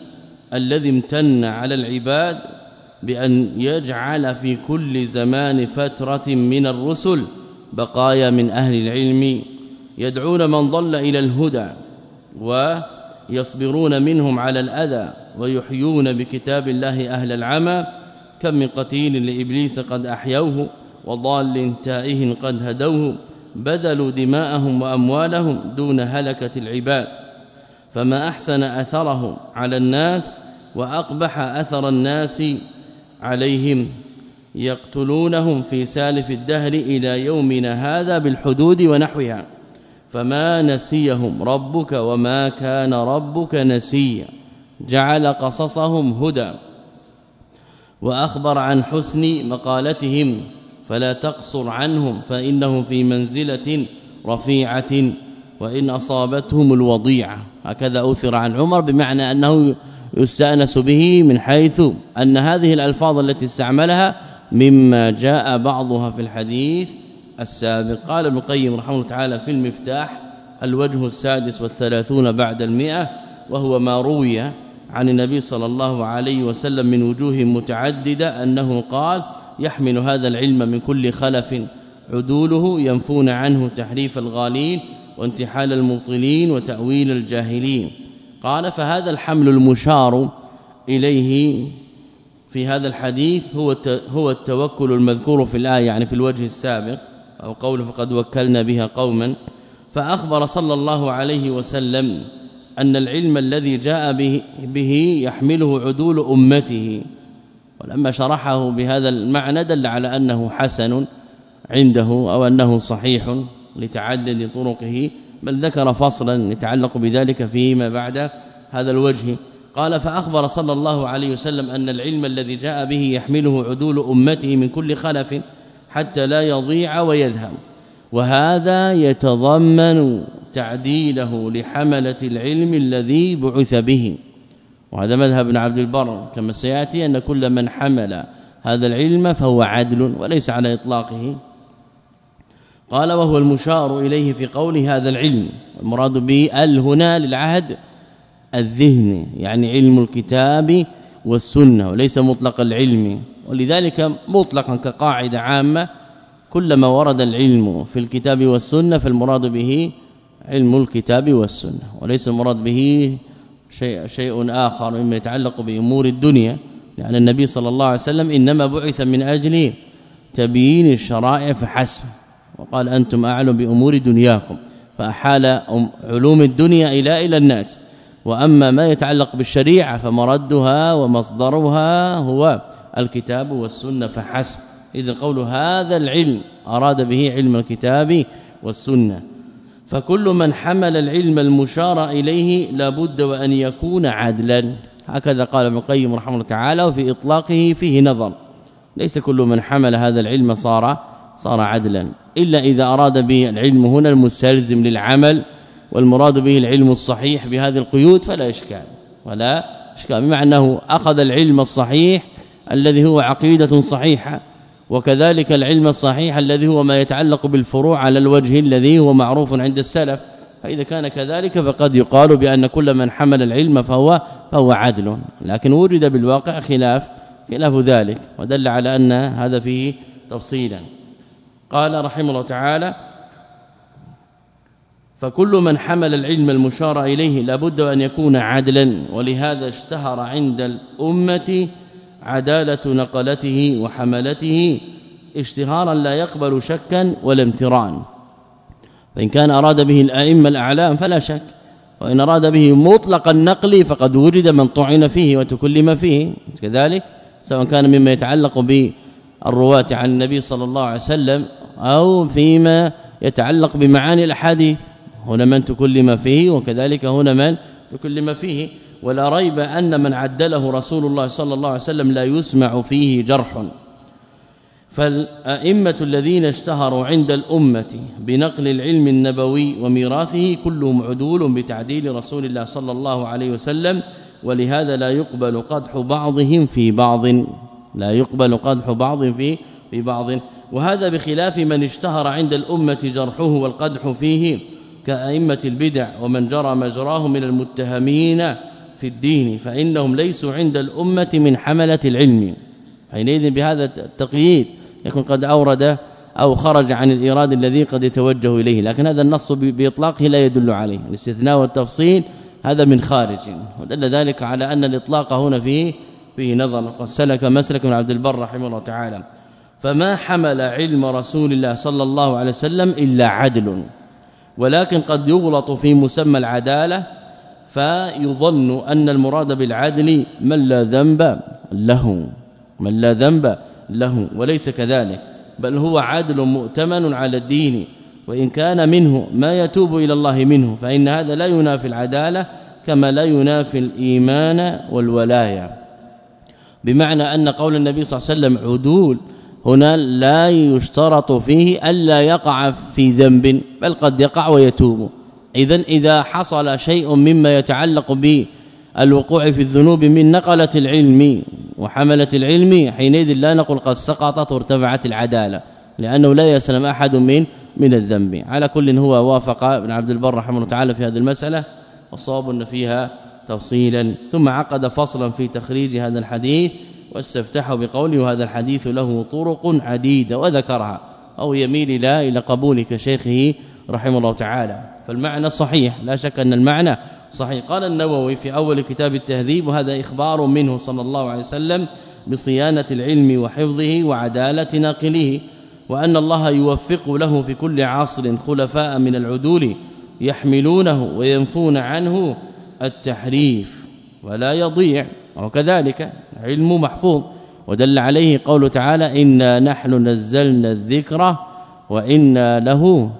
الذي امتن على العباد بأن يجعل في كل زمان فترة من الرسل بقايا من أهل العلم يدعون من ضل إلى الهدى ويصبرون منهم على الأذى ويحيون بكتاب الله أهل العمى كم من قتيل لإبليس قد أحيوه وضال تائه قد هدوه بذلوا دماءهم وأموالهم دون هلكة العباد فما أحسن أثرهم على الناس وأقبح أثر الناس عليهم يقتلونهم في سالف الدهر إلى يومنا هذا بالحدود ونحوها. فما نسيهم ربك وما كان ربك نسيا. جعل قصصهم هدى وأخبر عن حسن مقالتهم فلا تقصر عنهم فإنهم في منزلة رفيعة وإن أصابتهم الوضيعة. هكذا أثر عن عمر بمعنى أنه يستأنس به من حيث أن هذه الألفاظ التي استعملها مما جاء بعضها في الحديث السابق. قال ابن القيم رحمه الله تعالى في المفتاح الوجه السادس والثلاثون بعد المئة وهو ما روي عن النبي صلى الله عليه وسلم من وجوه متعددة أنه قال يحمل هذا العلم من كل خلف عدوله ينفون عنه تحريف الغالين وانتحال المبطلين وتأويل الجاهلين. قال فهذا الحمل المشار إليه في هذا الحديث هو هو التوكل المذكور في الآية يعني في الوجه السابق أو قوله فقد وكلنا بها قوما فأخبر صلى الله عليه وسلم أن العلم الذي جاء به, به يحمله عدول أمته. ولما شرحه بهذا المعنى دل على أنه حسن عنده أو أنه صحيح. لتعدد طرقه بل ذكر فصلا يتعلق بذلك فيما بعد هذا الوجه. قال فأخبر صلى الله عليه وسلم أن العلم الذي جاء به يحمله عدول أمته من كل خلف حتى لا يضيع ويذهب. وهذا يتضمن تعديله لحملة العلم الذي بعث به. وهذا مذهب ابن عبد البر كما سيأتي أن كل من حمل هذا العلم فهو عدل وليس على إطلاقه. قال وهو المشار إليه في قول هذا العلم المراد به ال هنا للعهد الذهن يعني علم الكتاب والسنة وليس مطلق العلم. ولذلك مطلقا كقاعدة عامة كلما ورد العلم في الكتاب والسنة فالمراد به علم الكتاب والسنة وليس المراد به شيء شيء آخر مما يتعلق بأمور الدنيا. لأن النبي صلى الله عليه وسلم إنما بعث من أجل تبيين الشرائع فحسب. وقال أنتم أعلم بأمور دنياكم فأحال علوم الدنيا إلى إلى الناس. وأما ما يتعلق بالشريعة فمردها ومصدرها هو الكتاب والسنة فحسب. اذا قول هذا العلم أراد به علم الكتاب والسنة. فكل من حمل العلم المشار إليه لابد وأن يكون عدلا. هكذا قال ابن القيم رحمه الله تعالى وفي إطلاقه فيه نظر. ليس كل من حمل هذا العلم صار صار عدلا. إلا إذا أراد به العلم هنا المستلزم للعمل والمراد به العلم الصحيح بهذه القيود فلا إشكال ولا إشكال بمعنى أنه أخذ العلم الصحيح الذي هو عقيدة صحيحة وكذلك العلم الصحيح الذي هو ما يتعلق بالفروع على الوجه الذي هو معروف عند السلف فإذا كان كذلك فقد يقال بأن كل من حمل العلم فهو فهو عدل لكن وجد بالواقع خلاف خلاف ذلك ودل على أن هذا فيه تفصيلا. قال رحمه الله تعالى فكل من حمل العلم المشار إليه لابد أن يكون عدلا ولهذا اشتهر عند الأمة عدالة نقلته وحملته اشتهارا لا يقبل شكا ولا امتران فإن كان أراد به الأئمة الأعلام فلا شك وإن أراد به مطلق النقل فقد وجد من طعن فيه وتكلم فيه. كذلك سواء كان مما يتعلق بالرواة عن النبي صلى الله عليه وسلم أو فيما يتعلق بمعاني الأحاديث. هنا من تكلم فيه وكذلك هنا من تكلم فيه. ولا ريب أن من عدله رسول الله صلى الله عليه وسلم لا يسمع فيه جرح. فالأئمة الذين اشتهروا عند الأمة بنقل العلم النبوي وميراثه كلهم عدول بتعديل رسول الله صلى الله عليه وسلم ولهذا لا يقبل قدح بعضهم في بعض. لا يقبل قدح بعض في في بعض. وهذا بخلاف من اشتهر عند الأمة جرحه والقدح فيه كأئمة البدع ومن جرى مجراه من المتهمين في الدين فإنهم ليسوا عند الأمة من حملة العلم. حينئذ بهذا التقييد يكون قد أورد أو خرج عن الإيراد الذي قد يتوجه إليه لكن هذا النص بإطلاقه لا يدل عليه. الاستثناء والتفصيل هذا من خارج. ودل ذلك على أن الإطلاق هنا فيه فيه نظر. قد سلك مسلك من عبد البر رحمه الله تعالى. فما حمل علم رسول الله صلى الله عليه وسلم إلا عدل. ولكن قد يغلط في مسمى العدالة فيظن أن المراد بالعدل من لا ذنب له من لا ذنب له وليس كذلك. بل هو عدل مؤتمن على الدين وإن كان منه ما يتوب إلى الله منه فإن هذا لا ينافي العدالة كما لا ينافي الإيمان والولاية. بمعنى أن قول النبي صلى الله عليه وسلم عدول هنا لا يشترط فيه ألا يقع في ذنب بل قد يقع ويتوب. اذا إذا حصل شيء مما يتعلق بالوقوع في الذنوب من نقلة العلم وحملة العلم حينئذ لا نقول قد سقطت وارتفعت العدالة لأنه لا يسلم أحد من من الذنب. على كل هو وافق ابن عبد البر رحمه الله تعالى في هذه المسألة والصواب أن فيها تفصيلا. ثم عقد فصلا في تخريج هذا الحديث واستفتحوا بقوله هذا الحديث له طرق عديدة وذكرها أو يميل إلى إلى قبول كشيخه رحمه الله تعالى. فالمعنى صحيح لا شك أن المعنى صحيح. قال النووي في أول كتاب التهذيب وهذا إخبار منه صلى الله عليه وسلم بصيانة العلم وحفظه وعدالة ناقله وأن الله يوفق له في كل عصر خلفاء من العدول يحملونه وينفون عنه التحريف ولا يضيع. وكذلك علم محفوظ ودل عليه قوله تعالى إنا نحن نزلنا الذكر وإنا له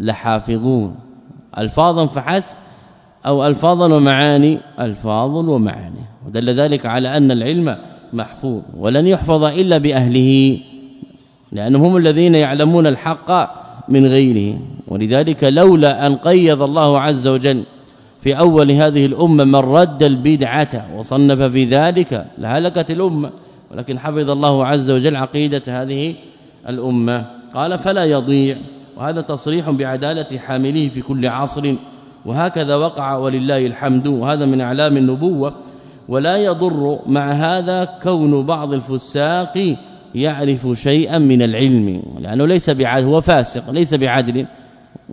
لحافظون. الفاظا فحسب أو الفاظا ومعاني ألفاظ ومعاني. ودل ذلك على أن العلم محفوظ ولن يحفظ إلا بأهله لانهم هم الذين يعلمون الحق من غيره. ولذلك لولا أن قيض الله عز وجل في أول هذه الأمة من رد البدعة وصنف في ذلك لهلكت الأمة. ولكن حفظ الله عز وجل عقيدة هذه الأمة. قال فلا يضيع. وهذا تصريح بعدالة حامله في كل عصر. وهكذا وقع ولله الحمد. وهذا من أعلام النبوة. ولا يضر مع هذا كون بعض الفساق يعرف شيئا من العلم. لأنه ليس بعدل هو فاسق ليس بعدل.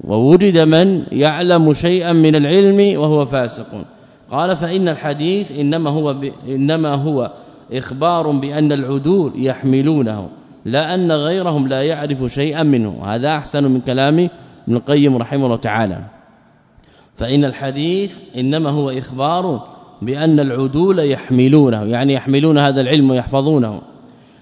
ووجد من يعلم شيئا من العلم وهو فاسق. قال فإن الحديث إنما هو إنما هو إخبار بأن العدول يحملونه لا أن غيرهم لا يعرف شيئا منه. هذا أحسن من كلام ابن القيم رحمه الله تعالى. فإن الحديث إنما هو إخبار بأن العدول يحملونه يعني يحملون هذا العلم ويحفظونه.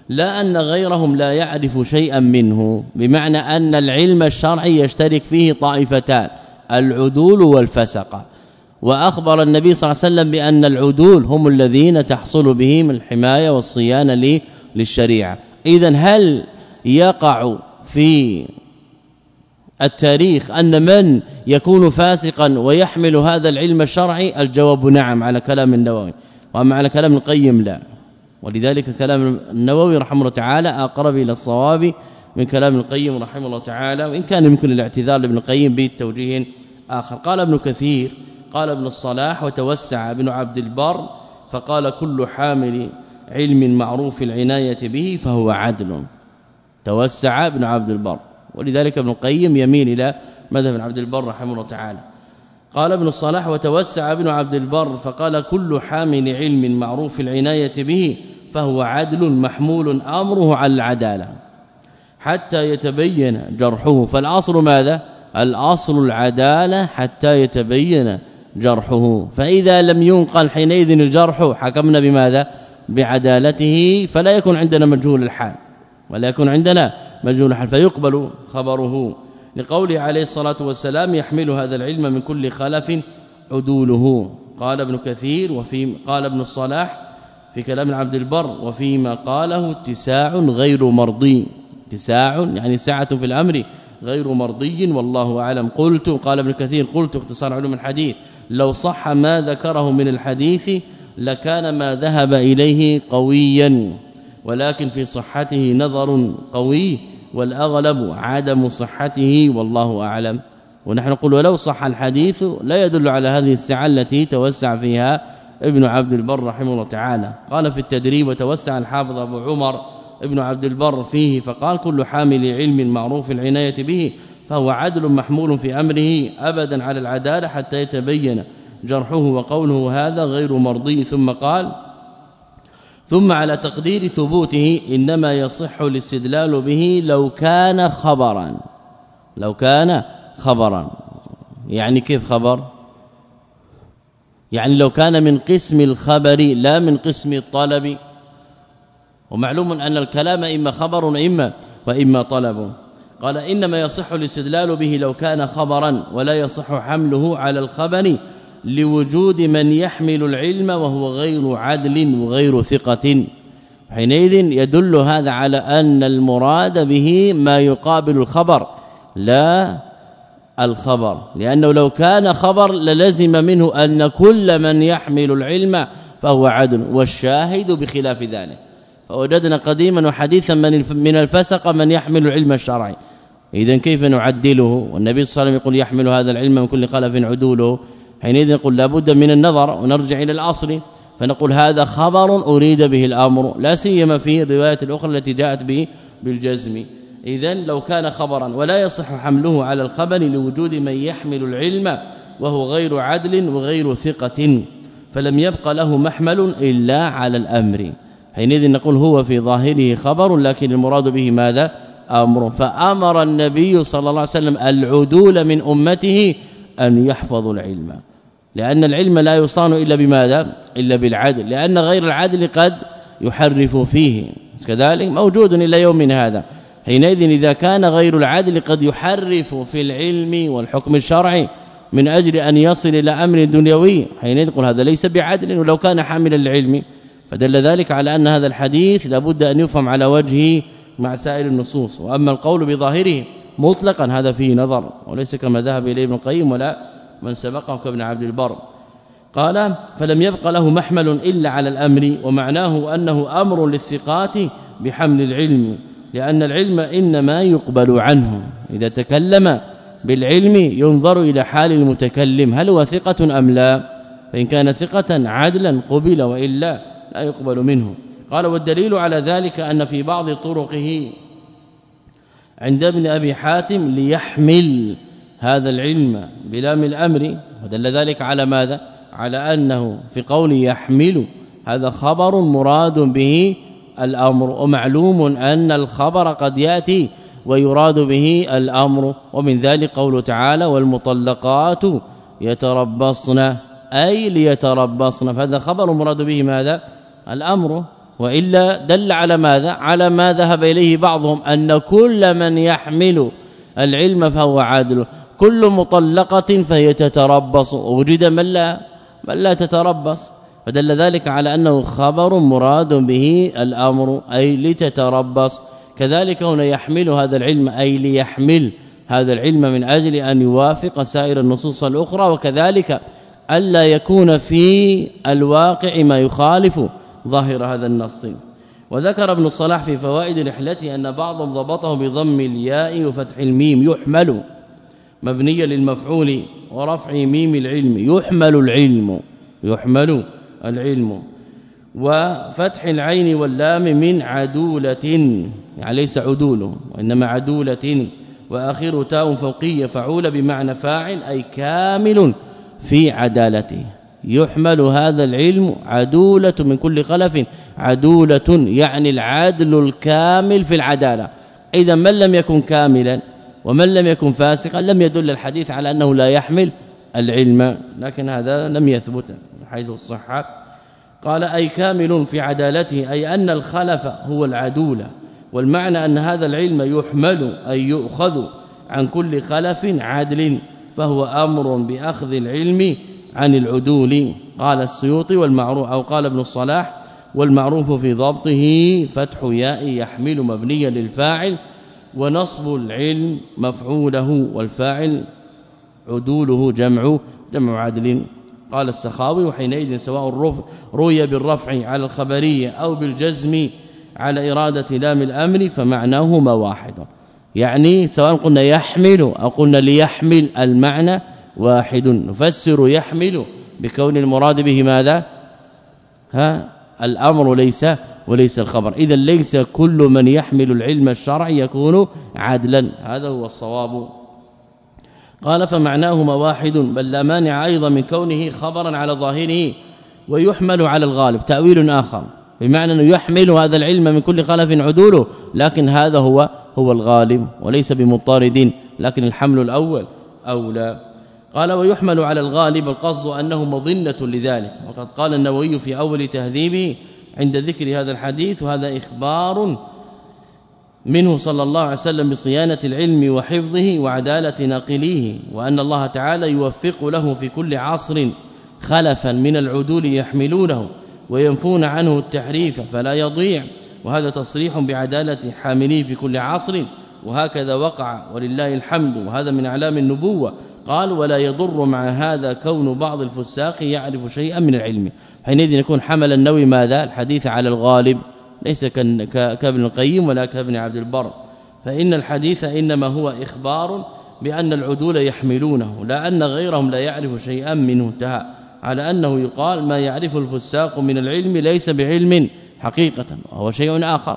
لا أن غيرهم لا يعرف شيئا منه بمعنى أن العلم الشرعي يشترك فيه طائفتان العدول والفسقه وأخبر النبي صلى الله عليه وسلم بأن العدول هم الذين تحصل بهم الحماية والصيانة للشريعة. اذا هل يقع في التاريخ أن من يكون فاسقا ويحمل هذا العلم الشرعي؟ الجواب نعم على كلام النووي وأما على كلام القيم لا. ولذلك كلام النووي رحمه الله تعالى أقرب إلى الصواب من كلام القيم رحمه الله تعالى وإن كان يمكن الاعتذار لابن القيم بتوجيه آخر. قال ابن كثير قال ابن الصلاح وتوسع ابن عبد البر فقال كل حامل علم معروف العناية به فهو عدل توسع ابن عبد البر ولذلك ابن القيم يميل إلى مذهب عبد البر رحمه الله تعالى. قال ابن الصلاح وتوسع ابن عبد البر فقال كل حامل علم معروف العناية به فهو عدل محمول أمره على العدالة حتى يتبين جرحه. فالأصل ماذا؟ الأصل العدالة حتى يتبين جرحه. فإذا لم ينقل حينئذ الجرح حكمنا بماذا؟ بعدالته فلا يكون عندنا مجهول الحال ولا يكون عندنا مجهول الحال. فيقبل خبره. لقوله عليه الصلاة والسلام يحمل هذا العلم من كل خلف عدوله. قال ابن كثير وفي قال ابن الصلاح في كلام عبد البر وفيما قاله اتساع غير مرضي. اتساع يعني سعه في الأمر غير مرضي والله أعلم. قلت قال ابن كثير قلت اختصار علوم الحديث. لو صح ما ذكره من الحديث لكان ما ذهب إليه قويا ولكن في صحته نظر قوي والأغلب عدم صحته والله أعلم. ونحن نقول ولو صح الحديث لا يدل على هذه السعة التي توسع فيها ابن عبد البر رحمه الله تعالى. قال في التدريب وتوسع الحافظ أبو عمر ابن عبد البر فيه فقال كل حامل علم معروف العناية به فهو عدل محمول في أمره أبدا على العدالة حتى يتبين جرحه وقوله هذا غير مرضي ثم قال ثم على تقدير ثبوته إنما يصح الاستدلال به لو كان خبرا. لو كان خبرا. يعني كيف خبر؟ يعني لو كان من قسم الخبر لا من قسم الطلب. ومعلوم أن الكلام إما خبر وإما وإما طلب. قال إنما يصح الاستدلال به لو كان خبرا ولا يصح حمله على الخبر لوجود من يحمل العلم وهو غير عدل وغير ثقة. حينئذ يدل هذا على أن المراد به ما يقابل الخبر لا الخبر. لأنه لو كان خبر للزم منه أن كل من يحمل العلم فهو عدل والشاهد بخلاف ذلك. فوجدنا قديما وحديثا من من الفسق من يحمل العلم الشرعي. اذا كيف نعدله؟ والنبي صلى الله عليه وسلم يقول يحمل هذا العلم من كل خلف عدوله. حينئذ نقول لابد من النظر ونرجع إلى الأصل فنقول هذا خبر أريد به الأمر لا سيما في الروايات الأخرى التي جاءت به بالجزم. اذا لو كان خبرا ولا يصح حمله على الخبر لوجود من يحمل العلم وهو غير عدل وغير ثقة فلم يبق له محمل إلا على الأمر. حينئذ نقول هو في ظاهره خبر لكن المراد به ماذا؟ أمر. فأمر النبي صلى الله عليه وسلم العدول من أمته أن يحفظوا العلم. لأن العلم لا يصان إلا بماذا؟ إلا بالعدل. لأن غير العدل قد يحرف فيه. كذلك موجود إلى يومنا هذا. حينئذ إذا كان غير العدل قد يحرف في العلم والحكم الشرعي من أجل أن يصل إلى أمر دنيوي. حينئذ يقول هذا ليس بعدل. ولو كان حاملا للعلم فدل ذلك على أن هذا الحديث لابد أن يفهم على وجهه مع سائر النصوص. وأما القول بظاهره مطلقا هذا فيه نظر وليس كما ذهب إليه ابن القيم ولا من سبقه كابن عبد البر. قال فلم يبق له محمل إلا على الأمر ومعناه أنه أمر للثقات بحمل العلم لأن العلم إنما يقبل عنه. إذا تكلم بالعلم ينظر إلى حال المتكلم هل هو ثقة أم لا؟ فإن كان ثقة عدلا قبل وإلا لا يقبل منه. قال والدليل على ذلك أن في بعض طرقه عند ابن أبي حاتم ليحمل هذا العلم بلام الأمر ودل ذلك على ماذا؟ على أنه في قول يحمل هذا خبر مراد به الأمر ومعلوم أن الخبر قد يأتي ويراد به الأمر ومن ذلك قوله تعالى والمطلقات يتربصن أي ليتربصن فهذا خبر مراد به ماذا؟ الأمر. وإلا دل على ماذا؟ على ما ذهب إليه بعضهم أن كل من يحمل العلم فهو عادل. كل مطلقة فهي تتربص. وجد من لا من لا تتربص. فدل ذلك على أنه خبر مراد به الأمر أي لتتربص. كذلك هنا يحمل هذا العلم أي ليحمل هذا العلم من أجل أن يوافق سائر النصوص الأخرى. وكذلك ألا يكون في الواقع ما يخالف ظاهر هذا النص. وذكر ابن الصلاح في فوائد رحلته أن بعضهم ضبطه بضم الياء وفتح الميم يحمل. مبنية للمفعول ورفع ميم العلم يحمل العلم يحمل العلم. وفتح العين واللام من عدولة يعني ليس عدول وإنما عدولة. وآخر تاء فوقية فعول بمعنى فاعل أي كامل في عدالته. يحمل هذا العلم عدولة من كل خلف عدولة يعني العدل الكامل في العدالة. إذا من لم يكن كاملا ومن لم يكن فاسقا لم يدل الحديث على أنه لا يحمل العلم لكن هذا لم يثبت حيث الصحة. قال أي كامل في عدالته أي أن الخلف هو العدولة. والمعنى أن هذا العلم يحمل أي يؤخذ عن كل خلف عدل فهو أمر بأخذ العلم عن العدول قال السيوطي والمعروف أو قال ابن الصلاح والمعروف في ضبطه فتح ياء يحمل مبنيا للفاعل ونصب العلم مفعوله والفاعل عدوله جمع جمع عدل. قال السخاوي وحينئذ سواء روي بالرفع على الخبرية أو بالجزم على إرادة لام الأمر فمعناهما واحد يعني سواء قلنا يحمل أو قلنا ليحمل المعنى واحد نفسر يحمل بكون المراد به ماذا؟ ها؟ الأمر ليس وليس الخبر. اذا ليس كل من يحمل العلم الشرعي يكون عدلا. هذا هو الصواب. قال فمعناهما واحد بل لا مانع أيضا من كونه خبرا على ظاهره ويحمل على الغالب. تأويل آخر بمعنى أنه يحمل هذا العلم من كل خلف عدوله لكن هذا هو هو الغالب وليس بمطارد لكن الحمل الأول أولى. قال ويحمل على الغالب القصد أنه مظنة لذلك. وقد قال النووي في أول تهذيبه عند ذكر هذا الحديث وهذا إخبار منه صلى الله عليه وسلم بصيانة العلم وحفظه وعدالة ناقليه وأن الله تعالى يوفق له في كل عصر خلفا من العدول يحملونه وينفون عنه التحريف فلا يضيع. وهذا تصريح بعدالة حامليه في كل عصر وهكذا وقع ولله الحمد. وهذا من أعلام النبوة قال ولا يضر مع هذا كون بعض الفساق يعرف شيئا من العلم. حينئذ يكون حمل النووي ماذا؟ الحديث على الغالب. ليس كابن القيم ولا كابن عبد البر. فإن الحديث إنما هو إخبار بأن العدول يحملونه لا أن غيرهم لا يعرف شيئا منه. انتهى. على أنه يقال ما يعرف الفساق من العلم ليس بعلم حقيقة وهو شيء آخر.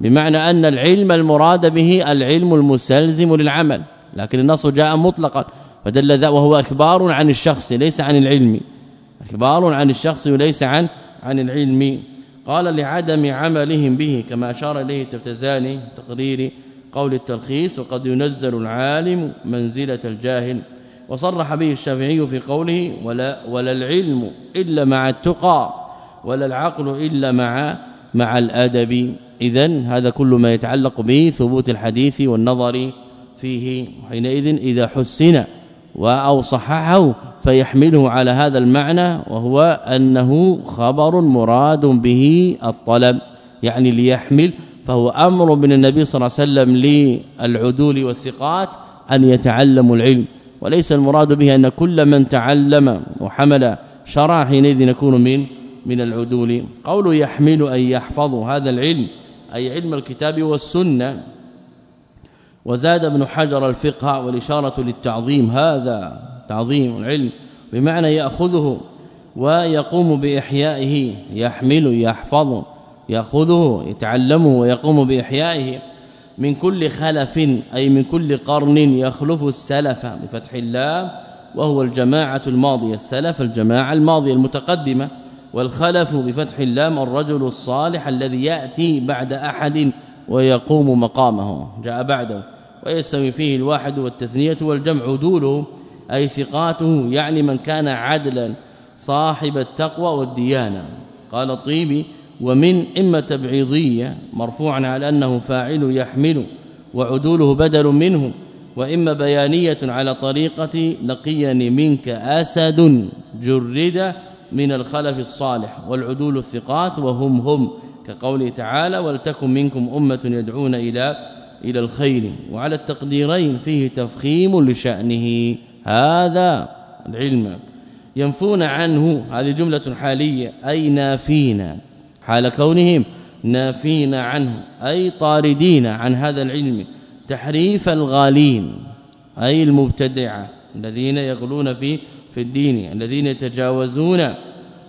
بمعنى أن العلم المراد به العلم المستلزم للعمل. لكن النص جاء مطلقا. فدل ذا وهو أخبار عن الشخص ليس عن العلم. أخبار عن الشخص وليس عن عن العلم. قال لعدم عملهم به كما أشار إليه التفتزاني تقرير قول التلخيص وقد ينزل العالم منزلة الجاهل. وصرح به الشافعي في قوله ولا ولا العلم إلا مع التقى ولا العقل إلا مع مع الأدب. اذا هذا كل ما يتعلق به ثبوت الحديث والنظر فيه حينئذ إذا حسن. أو صححه فيحمله على هذا المعنى وهو أنه خبر مراد به الطلب يعني ليحمل فهو أمر من النبي صلى الله عليه وسلم للعدول والثقات أن يتعلموا العلم وليس المراد به أن كل من تعلم وحمل شرع حينئذ يكون من من العدول. قول يحمل أن يحفظ هذا العلم أي علم الكتاب والسنة وزاد ابن حجر الفقه والإشارة للتعظيم. هذا تعظيم العلم بمعنى يأخذه ويقوم بإحيائه. يحمل يحفظ يأخذه يتعلمه ويقوم بإحيائه. من كل خلف أي من كل قرن يخلف السلف بفتح الله وهو الجماعة الماضية. السلف الجماعة الماضية المتقدمة. والخلف بفتح اللام الرجل الصالح الذي يأتي بعد أحد ويقوم مقامه. جاء بعده. ويستوي فيه الواحد والتثنية والجمع دوله أي ثقاته يعني من كان عدلا صاحب التقوى والديانة. قال الطيبي ومن إما تبعيضية مرفوعا على أنه فاعل يحمل وعدوله بدل منه وإما بيانية على طريقة لقيني منك أسد جرد من الخلف الصالح والعدول الثقات وهم هم كقوله تعالى ولتكن منكم أمة يدعون إلى إلى الخير وعلى التقديرين فيه تفخيم لشأنه. هذا العلم. ينفون عنه هذه جملة حالية أي نافين. حال كونهم نافين عنه أي طاردين عن هذا العلم. تحريف الغالين أي المبتدعه الذين يغلون في في الدين الذين يتجاوزون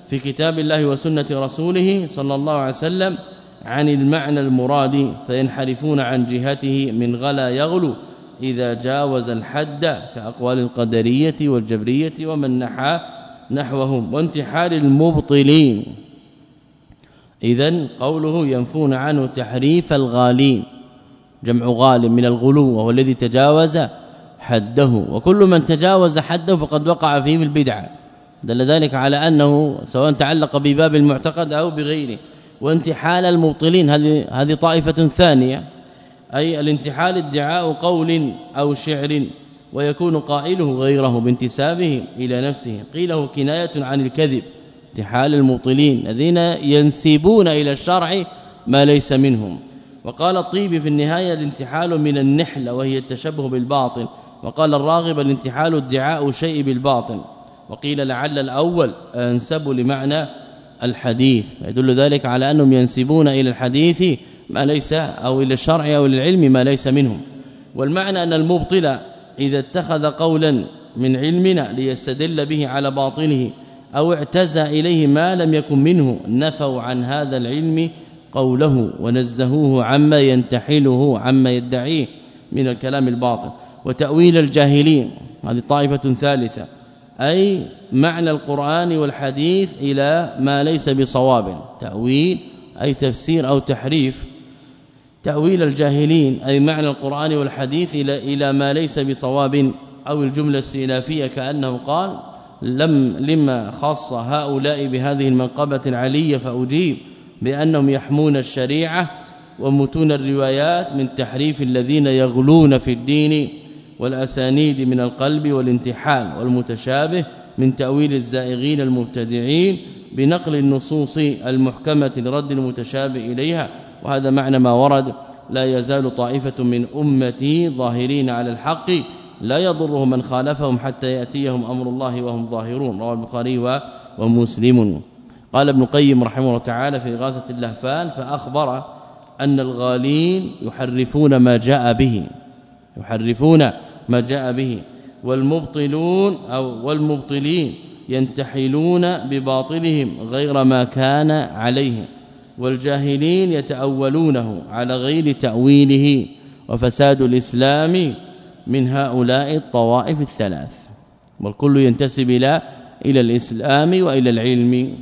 في كتاب الله وسنة رسوله صلى الله عليه وسلم. عن المعنى المراد فينحرفون عن جهته من غلا يغلو إذا جاوز الحد كأقوال القدرية والجبرية ومن نحى نحوهم وانتحار المبطلين. اذا قوله ينفون عنه تحريف الغالين جمع غال من الغلو وهو الذي تجاوز حده وكل من تجاوز حده فقد وقع فيه البدعة. دل ذلك على أنه سواء تعلق بباب المعتقد أو بغيره. وانتحال المبطلين. هذه هذه طائفة ثانية أي الانتحال ادعاء قول أو شعر ويكون قائله غيره بانتسابه إلى نفسه. قيله كناية عن الكذب انتحال المبطلين الذين ينسبون إلى الشرع ما ليس منهم. وقال الطيب في النهاية الانتحال من النحله وهي التشبه بالباطل. وقال الراغب الانتحال ادعاء شيء بالباطل. وقيل لعل الأول أنسب لمعنى الحديث. يدل ذلك على أنهم ينسبون إلى الحديث ما ليس أو إلى الشرع أو العلم ما ليس منهم. والمعنى أن المبطل إذا اتخذ قولا من علمنا ليستدل به على باطله أو اعتزى إليه ما لم يكن منه نفوا عن هذا العلم قوله ونزهوه عما ينتحله عما يدعيه من الكلام الباطل وتأويل الجاهلين هذه طائفة ثالثة. أي معنى القرآن والحديث إلى ما ليس بصواب تأويل أي تفسير أو تحريف. تأويل الجاهلين أي معنى القرآن والحديث إلى إلى ما ليس بصواب أو الجملة السلافيه كأنه قال لم لما خص هؤلاء بهذه المنقبة العلية فأجيب بأنهم يحمون الشريعة ومتون الروايات من تحريف الذين يغلون في الدين والأسانيد من القلب والانتحال والمتشابه من تأويل الزائغين المبتدعين بنقل النصوص المحكمة لرد المتشابه إليها. وهذا معنى ما ورد لا يزال طائفة من أمتي ظاهرين على الحق لا يضرهم من خالفهم حتى يأتيهم أمر الله وهم ظاهرون. رواه البخاري ومسلم. قال ابن قيم رحمه الله تعالى في غاثة اللهفان فأخبر أن الغالين يحرفون ما جاء به يحرفون ما جاء به. والمبطلون أو والمبطلين ينتحلون بباطلهم غير ما كان عليه. والجاهلين يتأولونه على غير تأويله. وفساد الإسلام من هؤلاء الطوائف الثلاث. والكل ينتسب إلى إلى الإسلام وإلى العلم.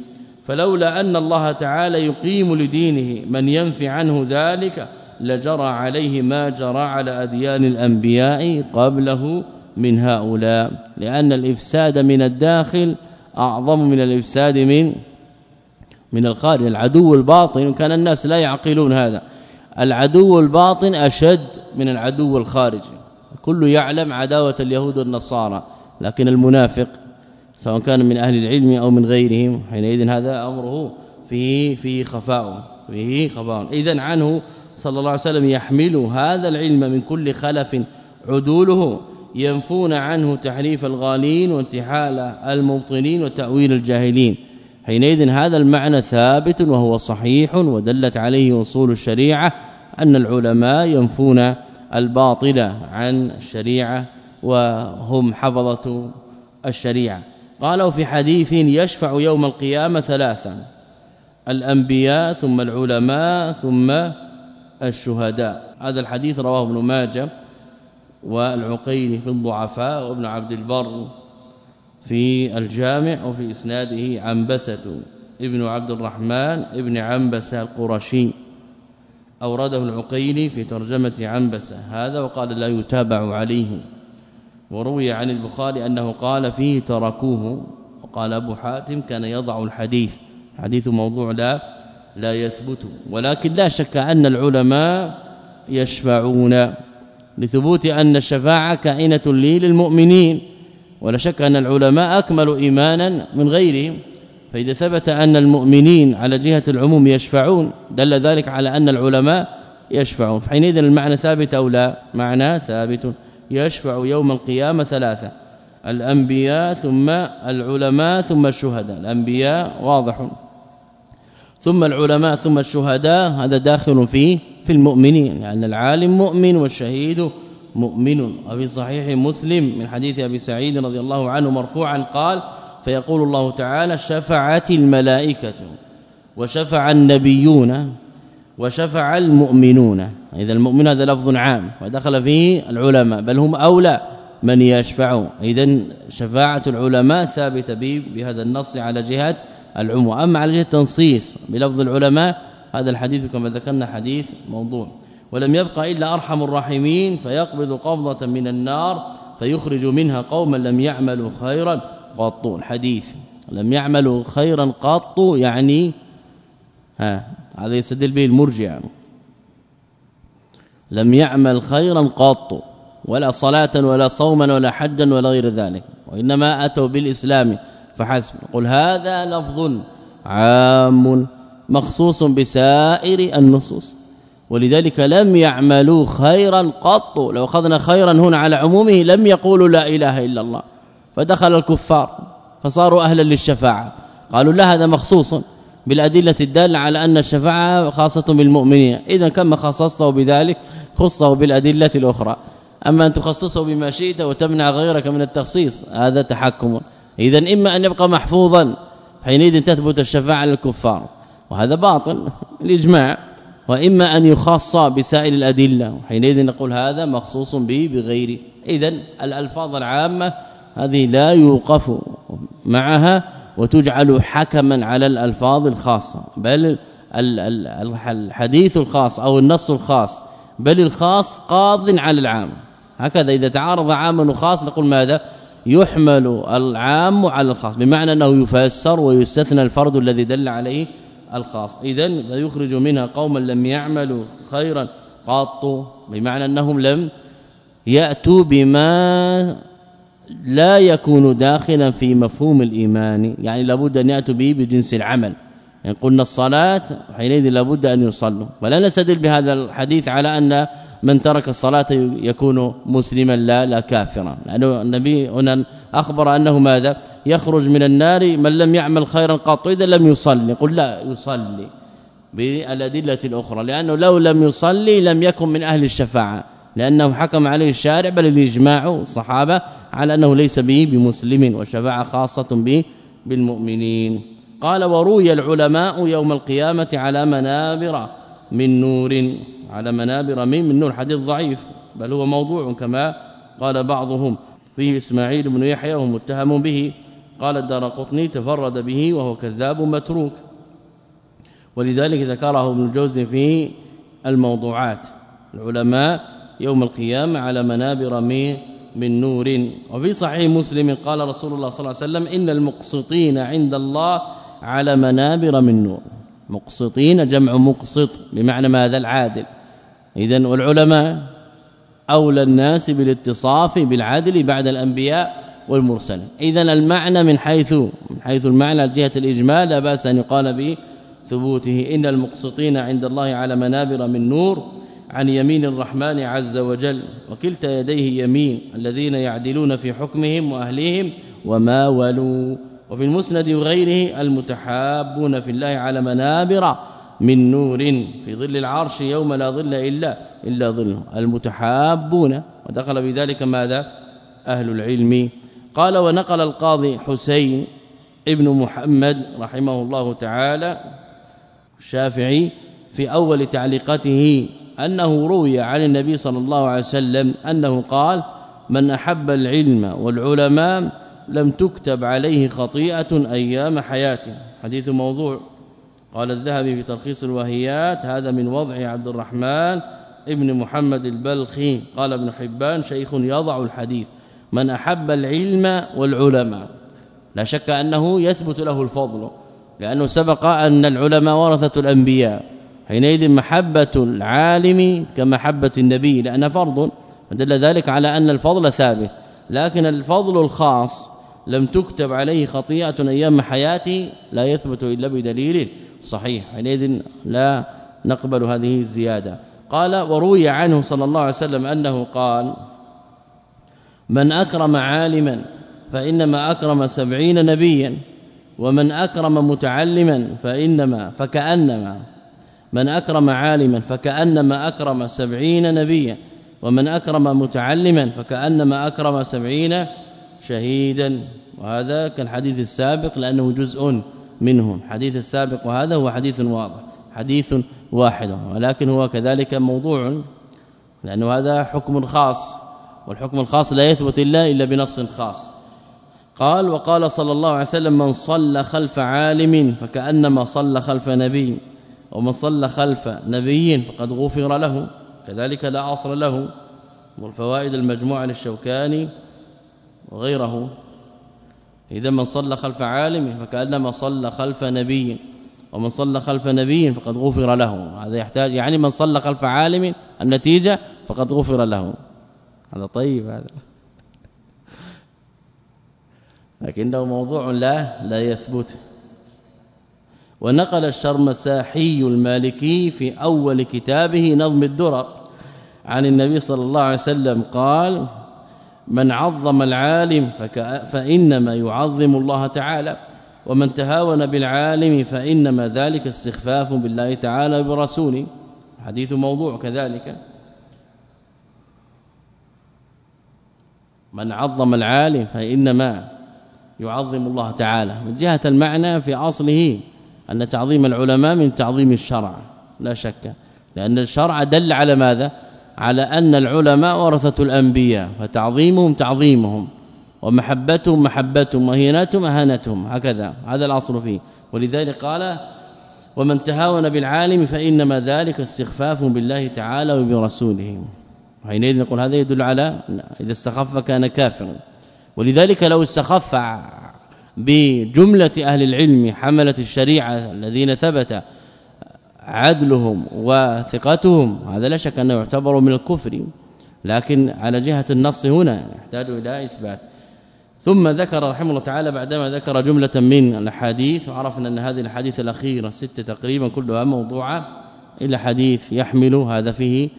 فلولا أن الله تعالى يقيم لدينه من ينفي عنه ذلك لجرى عليه ما جرى على أديان الأنبياء قبله من هؤلاء لأن الإفساد من الداخل أعظم من الإفساد من من الخارج. العدو الباطن كان الناس لا يعقلون هذا. العدو الباطن أشد من العدو الخارجي. كل يعلم عداوة اليهود والنصارى لكن المنافق سواء كان من أهل العلم أو من غيرهم حينئذ هذا أمره فيه فيه خفاء فيه خفاء. اذا عنه صلى الله عليه وسلم يحمل هذا العلم من كل خلف عدوله ينفون عنه تحريف الغالين وانتحال المبطلين وتأويل الجاهلين. حينئذ هذا المعنى ثابت وهو صحيح ودلت عليه أصول الشريعة أن العلماء ينفون الباطل عن الشريعة وهم حفظة الشريعة. قالوا في حديث يشفع يوم القيامة ثلاثا الأنبياء ثم العلماء ثم الشهداء. هذا الحديث رواه ابن ماجه والعقيلي في الضعفاء وابن عبد البر في الجامع وفي إسناده عنبسة ابن عبد الرحمن ابن عنبسة القرشي. أورده العقيلي في ترجمة عنبسة. هذا وقال لا يتابع عليه. وروي عن البخاري أنه قال فيه تركوه. وقال أبو حاتم كان يضع الحديث. حديث موضوع لا لا يثبت ولكن لا شك أن العلماء يشفعون لثبوت أن الشفاعة كائنة لي للمؤمنين. ولا شك أن العلماء اكمل إيمانا من غيرهم. فإذا ثبت أن المؤمنين على جهة العموم يشفعون دل ذلك على أن العلماء يشفعون. فحينئذ المعنى ثابت أو لا؟ معنى ثابت. يشفع يوم القيامة ثلاثة الأنبياء ثم العلماء ثم الشهداء. الأنبياء واضح. ثم العلماء ثم الشهداء. هذا داخل فيه في المؤمنين يعني العالم مؤمن والشهيد مؤمن. وفي صحيح مسلم من حديث أبي سعيد رضي الله عنه مرفوعا قال فيقول الله تعالى شفعت الملائكة وشفع النبيون وشفع المؤمنون إذا المؤمن هذا لفظ عام ودخل فيه العلماء بل هم أولى من يشفع. اذا شفاعة العلماء ثابتة بهذا النص على جهة العموم. أما على جهة التنصيص بلفظ العلماء هذا الحديث كما ذكرنا حديث موضوع. ولم يبقى إلا أرحم الراحمين فيقبض قبضة من النار فيخرج منها قوما لم يعملوا خيرا قط الحديث لم يعملوا خيرا قط يعني ها هذا يستدل به المرجع. لم يعمل خيرا قط ولا صلاة ولا صوما ولا حجا ولا غير ذلك وإنما أتوا بالإسلام فحسب. قل هذا لفظ عام مخصوص بسائر النصوص ولذلك لم يعملوا خيرا قط. لو أخذنا خيرا هنا على عمومه لم يقولوا لا إله إلا الله فدخل الكفار فصاروا أهلا للشفاعة. قالوا لا هذا مخصوص بالأدلة الدالة على أن الشفاعة خاصة بالمؤمنين. اذا كما خصصته بذلك؟ خصه بالأدلة الأخرى. أما أن تخصصه بما شئت وتمنع غيرك من التخصيص هذا تحكم. اذا إما أن يبقى محفوظا حينئذ تثبت الشفاعة للكفار. وهذا باطل الاجماع وإما أن يخص بسائر الأدلة حينئذ نقول هذا مخصوص به بغير. اذا الألفاظ العامة هذه لا يوقف معها وتجعل حكما على الألفاظ الخاصة. بل الحديث الخاص أو النص الخاص بل الخاص قاض على العام. هكذا إذا تعارض عام وخاص نقول ماذا؟ يحمل العام على الخاص بمعنى أنه يفسر ويستثنى الفرد الذي دل عليه الخاص. اذا يخرج منها قوما لم يعملوا خيرا قط بمعنى أنهم لم يأتوا بما لا يكون داخلا في مفهوم الإيمان. يعني لابد أن يأتوا به بجنس العمل. يعني قلنا الصلاة حينئذ لابد أن يصلوا. ولا نستدل بهذا الحديث على أن من ترك الصلاة يكون مسلما لا لا كافرا. لأنه النبي هنا أخبر أنه ماذا؟ يخرج من النار من لم يعمل خيرا قط إذا لم يصلي. قل لا يصلي بالأدلة الأخرى. لأنه لو لم يصلي لم يكن من أهل الشفاعة. لأنه حكم عليه الشارع بل الإجماع الصحابة على أنه ليس به بمسلم والشفاعه خاصة به بالمؤمنين. قال وروي العلماء يوم القيامة على منابر من نور على منابر من من نور حديث ضعيف بل هو موضوع كما قال بعضهم. فيه إسماعيل بن يحيى وهو متهم به. قال الدارقطني تفرد به وهو كذاب متروك. ولذلك ذكره ابن الجوزي في الموضوعات. العلماء يوم القيامة على منابر من من نور. وفي صحيح مسلم قال رسول الله صلى الله عليه وسلم إن المقسطين عند الله على منابر من نور. مقسطين جمع مقسط بمعنى ماذا؟ العادل. اذا والعلماء أولى الناس بالاتصاف بالعدل بعد الأنبياء والمرسلين. اذا المعنى من حيث من حيث المعنى جهة الاجمال لا بأس أن يقال به ثبوته إن المقسطين عند الله على منابر من نور عن يمين الرحمن عز وجل وكلتا يديه يمين الذين يعدلون في حكمهم وأهليهم وما ولوا. وفي المسند وغيره المتحابون في الله على منابر من نور في ظل العرش يوم لا ظل إلا إلا ظله. المتحابون. ودخل بذلك ماذا؟ أهل العلم. قال ونقل القاضي حسين ابن محمد رحمه الله تعالى الشافعي في أول تعليقته أنه روي عن النبي صلى الله عليه وسلم أنه قال من أحب العلم والعلماء لم تكتب عليه خطيئة أيام حياته. حديث موضوع. قال الذهبي في تلخيص الوهيات هذا من وضع عبد الرحمن ابن محمد البلخي. قال ابن حبان شيخ يضع الحديث. من أحب العلم والعلماء. لا شك أنه يثبت له الفضل لأنه سبق أن العلماء ورثة الأنبياء. حينئذ محبة العالم كمحبة النبي لأن فرض ودل ذلك على أن الفضل ثابت. لكن الفضل الخاص لم تكتب عليه خطيئة أيام حياته لا يثبت إلا بدليل صحيح. حينئذ لا نقبل هذه الزيادة. قال وروي عنه صلى الله عليه وسلم أنه قال من أكرم عالما فإنما أكرم سبعين نبيا ومن أكرم متعلما فإنما فكأنما من أكرم عالما فكأنما أكرم سبعين نبيا ومن أكرم متعلما فكأنما أكرم سبعين شهيدا وهذا كالحديث السابق لأنه جزء منهم حديث السابق وهذا هو حديث واضح حديث واحد ولكن هو كذلك موضوع لأنه هذا حكم خاص والحكم الخاص لا يثبت إلا إلا بنص خاص. قال وقال صلى الله عليه وسلم من صلى خلف عالم فكأنما صلى خلف نبي ومن صلى خلف نبي فقد غفر له كذلك لا اصل له. والفوائد المجموعة للشوكاني وغيره. إذا من صلى خلف عالم فكأنما صلى خلف نبي ومن صلى خلف نبي فقد غفر له. هذا يحتاج يعني من صلى خلف عالم النتيجة فقد غفر له. هذا طيب هذا. لكنه موضوع لا لا يثبت. ونقل الشرمساحي المالكي في أول كتابه نظم الدرر عن النبي صلى الله عليه وسلم قال من عظم العالم فإنما يعظم الله تعالى. ومن تهاون بالعالم فإنما ذلك استخفاف بالله تعالى وبرسوله. حديث موضوع كذلك. من عظم العالم فإنما يعظم الله تعالى. من جهة المعنى في أصله أن تعظيم العلماء من تعظيم الشرع. لا شك. لأن الشرع دل على ماذا؟ على أن العلماء ورثة الأنبياء فتعظيمهم تعظيمهم ومحبتهم محبتهم وهينتهم أهانتهم هكذا هذا الأصل فيه. ولذلك قال ومن تهاون بالعالم فإنما ذلك استخفاف بالله تعالى وبرسوله. حينئذ نقول هذا يدل على إذا استخف كان كافرا. ولذلك لو استخف بجملة أهل العلم حملة الشريعة الذين ثبت عدلهم وثقتهم هذا لا شك أنه يعتبر من الكفر. لكن على جهة النص هنا يحتاج إلى إثبات. ثم ذكر رحمه الله تعالى بعدما ذكر جملة من الاحاديث وعرفنا أن هذه الاحاديث الاخيره ستة تقريبا كلها موضوعة الا حديث يحمل هذا فيه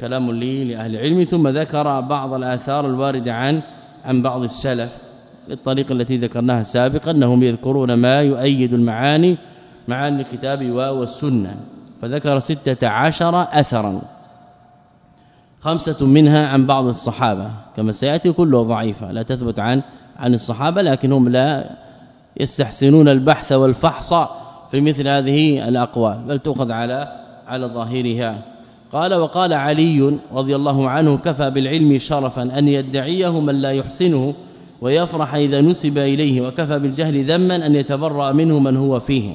كلام لي لأهل العلم. ثم ذكر بعض الآثار الواردة عن عن بعض السلف للطريقه التي ذكرناها سابقا أنهم يذكرون ما يؤيد المعاني معاني الكتاب والسنة فذكر ستة عشر اثرا. خمسة منها عن بعض الصحابة كما سيأتي كله ضعيفة لا تثبت عن عن الصحابة لكنهم لا يستحسنون البحث والفحص في مثل هذه الأقوال بل تؤخذ على على ظاهرها. قال وقال علي رضي الله عنه كفى بالعلم شرفا أن يدعيه من لا يحسنه ويفرح إذا نسب إليه وكفى بالجهل ذما أن يتبرأ منه من هو فيه.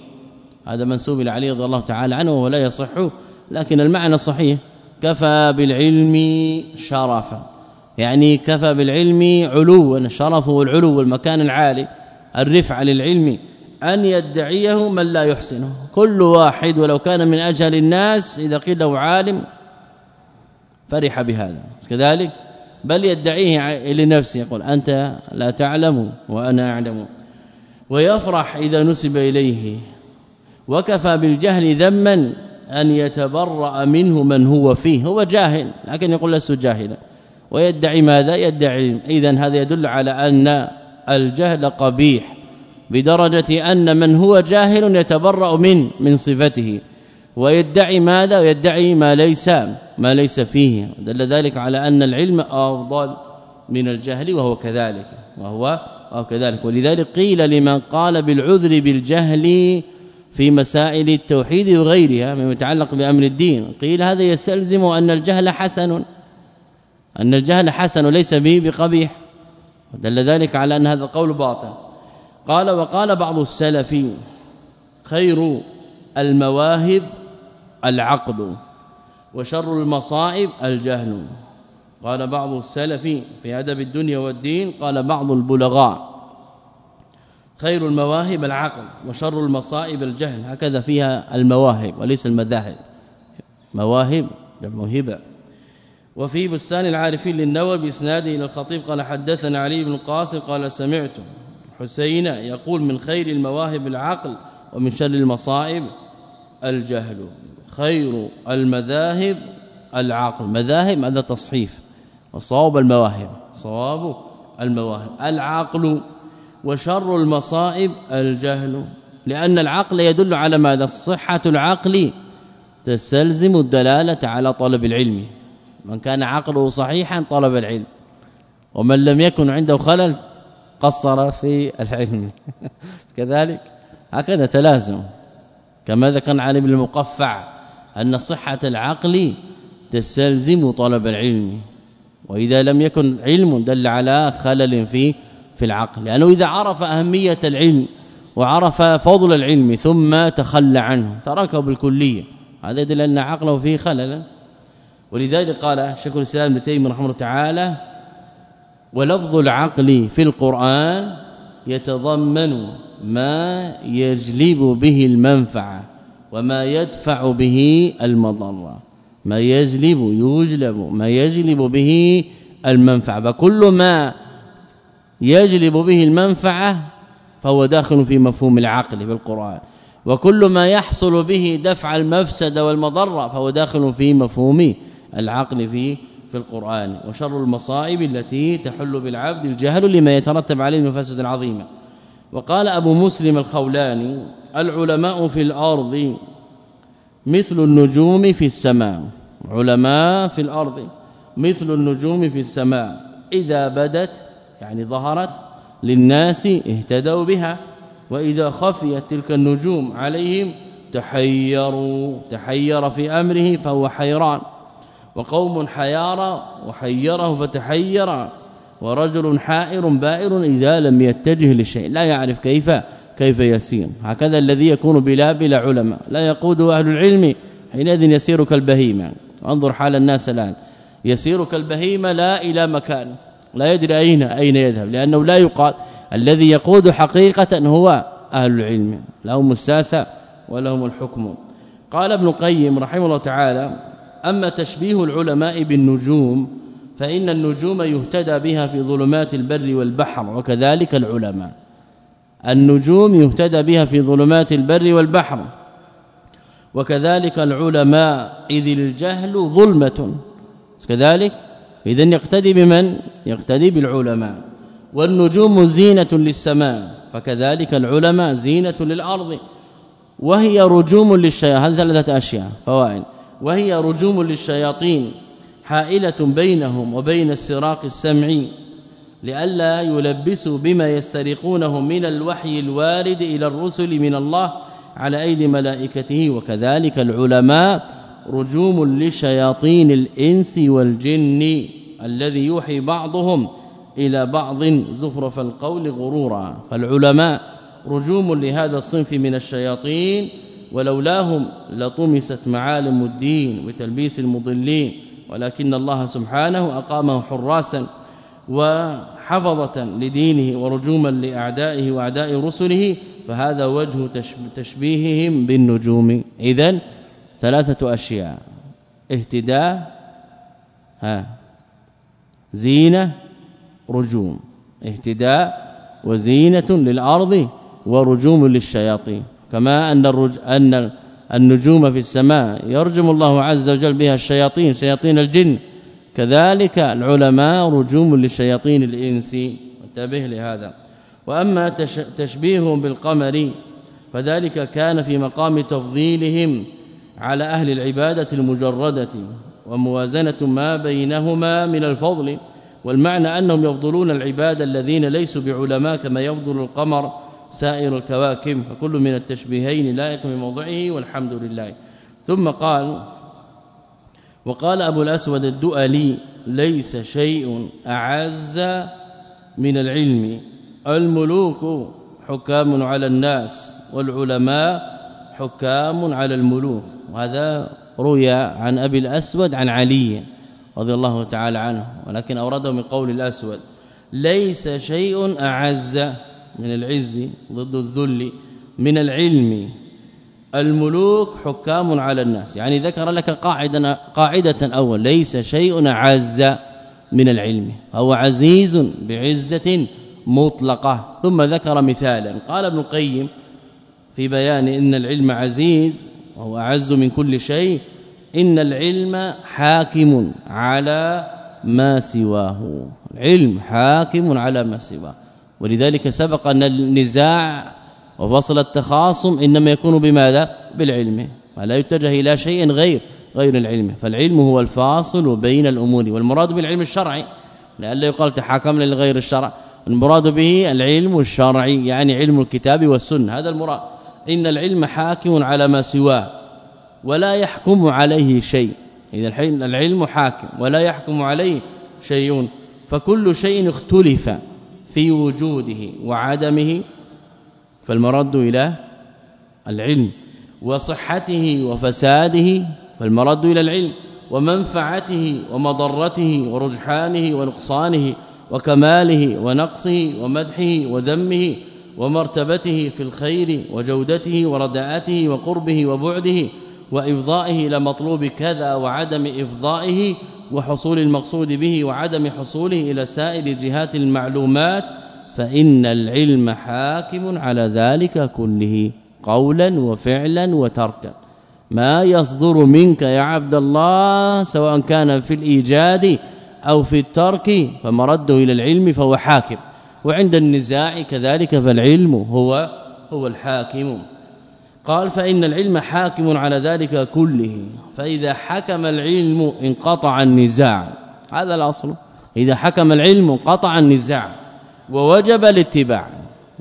هذا منسوب إلى علي رضي الله تعالى عنه ولا يصح لكن المعنى صحيح. كفى بالعلم شرفا. يعني كفى بالعلم علوا الشرف والعلو والمكان العالي. الرفع للعلم أن يدعيه من لا يحسنه. كل واحد ولو كان من أجهل الناس إذا قيل له عالم فرح بهذا. كذلك بل يدعيه لنفسه يقول أنت لا تعلم وأنا أعلم. ويفرح إذا نسب إليه. وكفى بالجهل ذما أن يتبرأ منه من هو فيه هو جاهل لكن يقول لست جاهلا. ويدعي ماذا؟ يدعي اذا هذا يدل على أن الجهل قبيح بدرجة أن من هو جاهل يتبرأ من من صفته. ويدعي ماذا؟ ويدعي ما ليس ما ليس فيه. دل ذلك على أن العلم أفضل من الجهل وهو كذلك وهو كذلك. ولذلك قيل لمن قال بالعذر بالجهل في مسائل التوحيد وغيرها مما يتعلق بأمر الدين. قيل هذا يستلزم أن الجهل حسن أن الجهل حسن وليس به بقبيح دل ذلك على أن هذا القول باطل. قال وقال بعض السلف خير المواهب العقل وشر المصائب الجهل. قال بعض السلف في أدب الدنيا والدين قال بعض البلغاء. خير المواهب العقل وشر المصائب الجهل. هكذا فيها المواهب وليس المذاهب. مواهب موهبه وفي بستان العارفين للنووي بإسناده إلى الخطيب قال حدثنا علي بن القاسم قال سمعت حسين يقول من خير المواهب العقل ومن شر المصائب الجهل. خير المذاهب العقل. مذاهب هذا تصحيف. وصواب المواهب. صواب المواهب. العقل وشر المصائب الجهل. لأن العقل يدل على ماذا؟ صحة العقل تستلزم الدلالة على طلب العلم. من كان عقله صحيحا طلب العلم. ومن لم يكن عنده خلل قصر في العلم. كذلك هكذا تلازم. كما ذكر علي بن المقفع أن صحة العقل تستلزم طلب العلم. وإذا لم يكن علم دل على خلل في في العقل لأنه إذا عرف أهمية العلم وعرف فضل العلم ثم تخلى عنه تركه بالكلية. هذا يدل أن عقله فيه خلل. ولذلك قال شيخ الإسلام ابن تيمية رحمه الله تعالى ولفظ العقل في القرآن يتضمن ما يجلب به المنفعة وما يدفع به المضرة. ما يجلب يجلب ما يجلب به المنفعة. فكل ما يجلب به المنفعة فهو داخل في مفهوم العقل في القرآن. وكل ما يحصل به دفع المفسده والمضرة فهو داخل في مفهوم العقل في في القرآن. وشر المصائب التي تحل بالعبد الجهل لما يترتب عليه من مفاسد عظيمة. وقال أبو مسلم الخولاني العلماء في الأرض مثل النجوم في السماء. علماء في الأرض مثل النجوم في السماء. إذا بدت يعني ظهرت للناس اهتدوا بها. وإذا خفيت تلك النجوم عليهم تحيروا تحير في أمره فهو حيران. وقوم حيار وحيره فتحير ورجل حائر بائر إذا لم يتجه لشيء. لا يعرف كيف كيف يسير. هكذا الذي يكون بلا بلا علماء. لا يقود أهل العلم حينئذ يسير كالبهيمه انظر حال الناس الآن. يسير كالبهيمه لا إلى مكان. لا يدري اين أين يذهب لأنه لا يقال الذي يقود حقيقة هو أهل العلم لهم الساسه ولهم الحكم. قال ابن قيم رحمه الله تعالى أما تشبيه العلماء بالنجوم فإن النجوم يهتدى بها في ظلمات البر والبحر وكذلك العلماء. النجوم يهتدى بها في ظلمات البر والبحر وكذلك العلماء إذ الجهل ظلمة. كذلك اذا يقتدي بمن؟ يقتدي بالعلماء. والنجوم زينة للسماء فكذلك العلماء زينة للأرض. وهي رجوم للشياطين هذه ثلاثة أشياء فوائد. وهي رجوم للشياطين حائلة بينهم وبين السراق السمعي لئلا يلبسوا بما يسترقونه من الوحي الوارد إلى الرسل من الله على أيدي ملائكته وكذلك العلماء رجوم لشياطين الإنس والجن الذي يوحي بعضهم إلى بعض زخرف القول غرورا. فالعلماء رجوم لهذا الصنف من الشياطين ولولاهم لطمست معالم الدين وتلبيس المضلين ولكن الله سبحانه أقامه حراسا وحفظة لدينه ورجوما لأعدائه وأعداء رسله فهذا وجه تشبيههم بالنجوم. اذا ثلاثة أشياء. اهتداء ها زينة رجوم. اهتداء وزينة للأرض ورجوم للشياطين. كما أن الرج... أن النجوم في السماء يرجم الله عز وجل بها الشياطين شياطين الجن. كذلك العلماء رجوم للشياطين الانس انتبه لهذا. وأما تشبيههم بالقمر فذلك كان في مقام تفضيلهم على أهل العبادة المجردة وموازنة ما بينهما من الفضل والمعنى أنهم يفضلون العباد الذين ليسوا بعلماء كما يفضل القمر سائر الكواكب فكل من التشبيهين لا في موضعه والحمد لله. ثم قال وقال أبو الأسود الدؤلي ليس شيء أعز من العلم الملوك حكام على الناس والعلماء حكام على الملوك. وهذا روي عن أبي الأسود عن علي رضي الله تعالى عنه. ولكن أورده من قول الأسود. ليس شيء أعز من العز ضد الذل من العلم. الملوك حكام على الناس. يعني ذكر لك قاعدة قاعدة أول. ليس شيء أعز من العلم. هو عزيز بعزة مطلقة. ثم ذكر مثالا. قال ابن القيم في بيان إن العلم عزيز وهو أعز من كل شيء إن العلم حاكم على ما سواه. العلم حاكم على ما سواه. ولذلك سبق أن النزاع وفصل التخاصم إنما يكون بماذا؟ بالعلم. ولا يتجه إلى شيء غير غير العلم. فالعلم هو الفاصل بين الأمور والمراد بالعلم الشرعي. لألا يقال تحاكمنا لغير الشرع. المراد به العلم الشرعي يعني علم الكتاب والسنة. هذا المراد. إن العلم حاكم على ما سواه ولا يحكم عليه شيء. إذا الحين العلم حاكم ولا يحكم عليه شيء فكل شيء اختلف في وجوده وعدمه فالمرد إلى العلم وصحته وفساده فالمرد إلى العلم ومنفعته ومضرته ورجحانه ونقصانه وكماله ونقصه ومدحه وذمه ومرتبته في الخير وجودته ورداءته وقربه وبعده وإفضائه إلى مطلوب كذا وعدم إفضائه وحصول المقصود به وعدم حصوله إلى سائر جهات المعلومات فإن العلم حاكم على ذلك كله قولا وفعلا وتركا. ما يصدر منك يا عبد الله سواء كان في الإيجاد أو في الترك فمرده إلى العلم فهو حاكم. وعند النزاع كذلك فالعلم هو هو الحاكم. قال فإن العلم حاكم على ذلك كله فإذا حكم العلم انقطع النزاع. هذا الأصل. إذا حكم العلم انقطع النزاع ووجب الاتباع.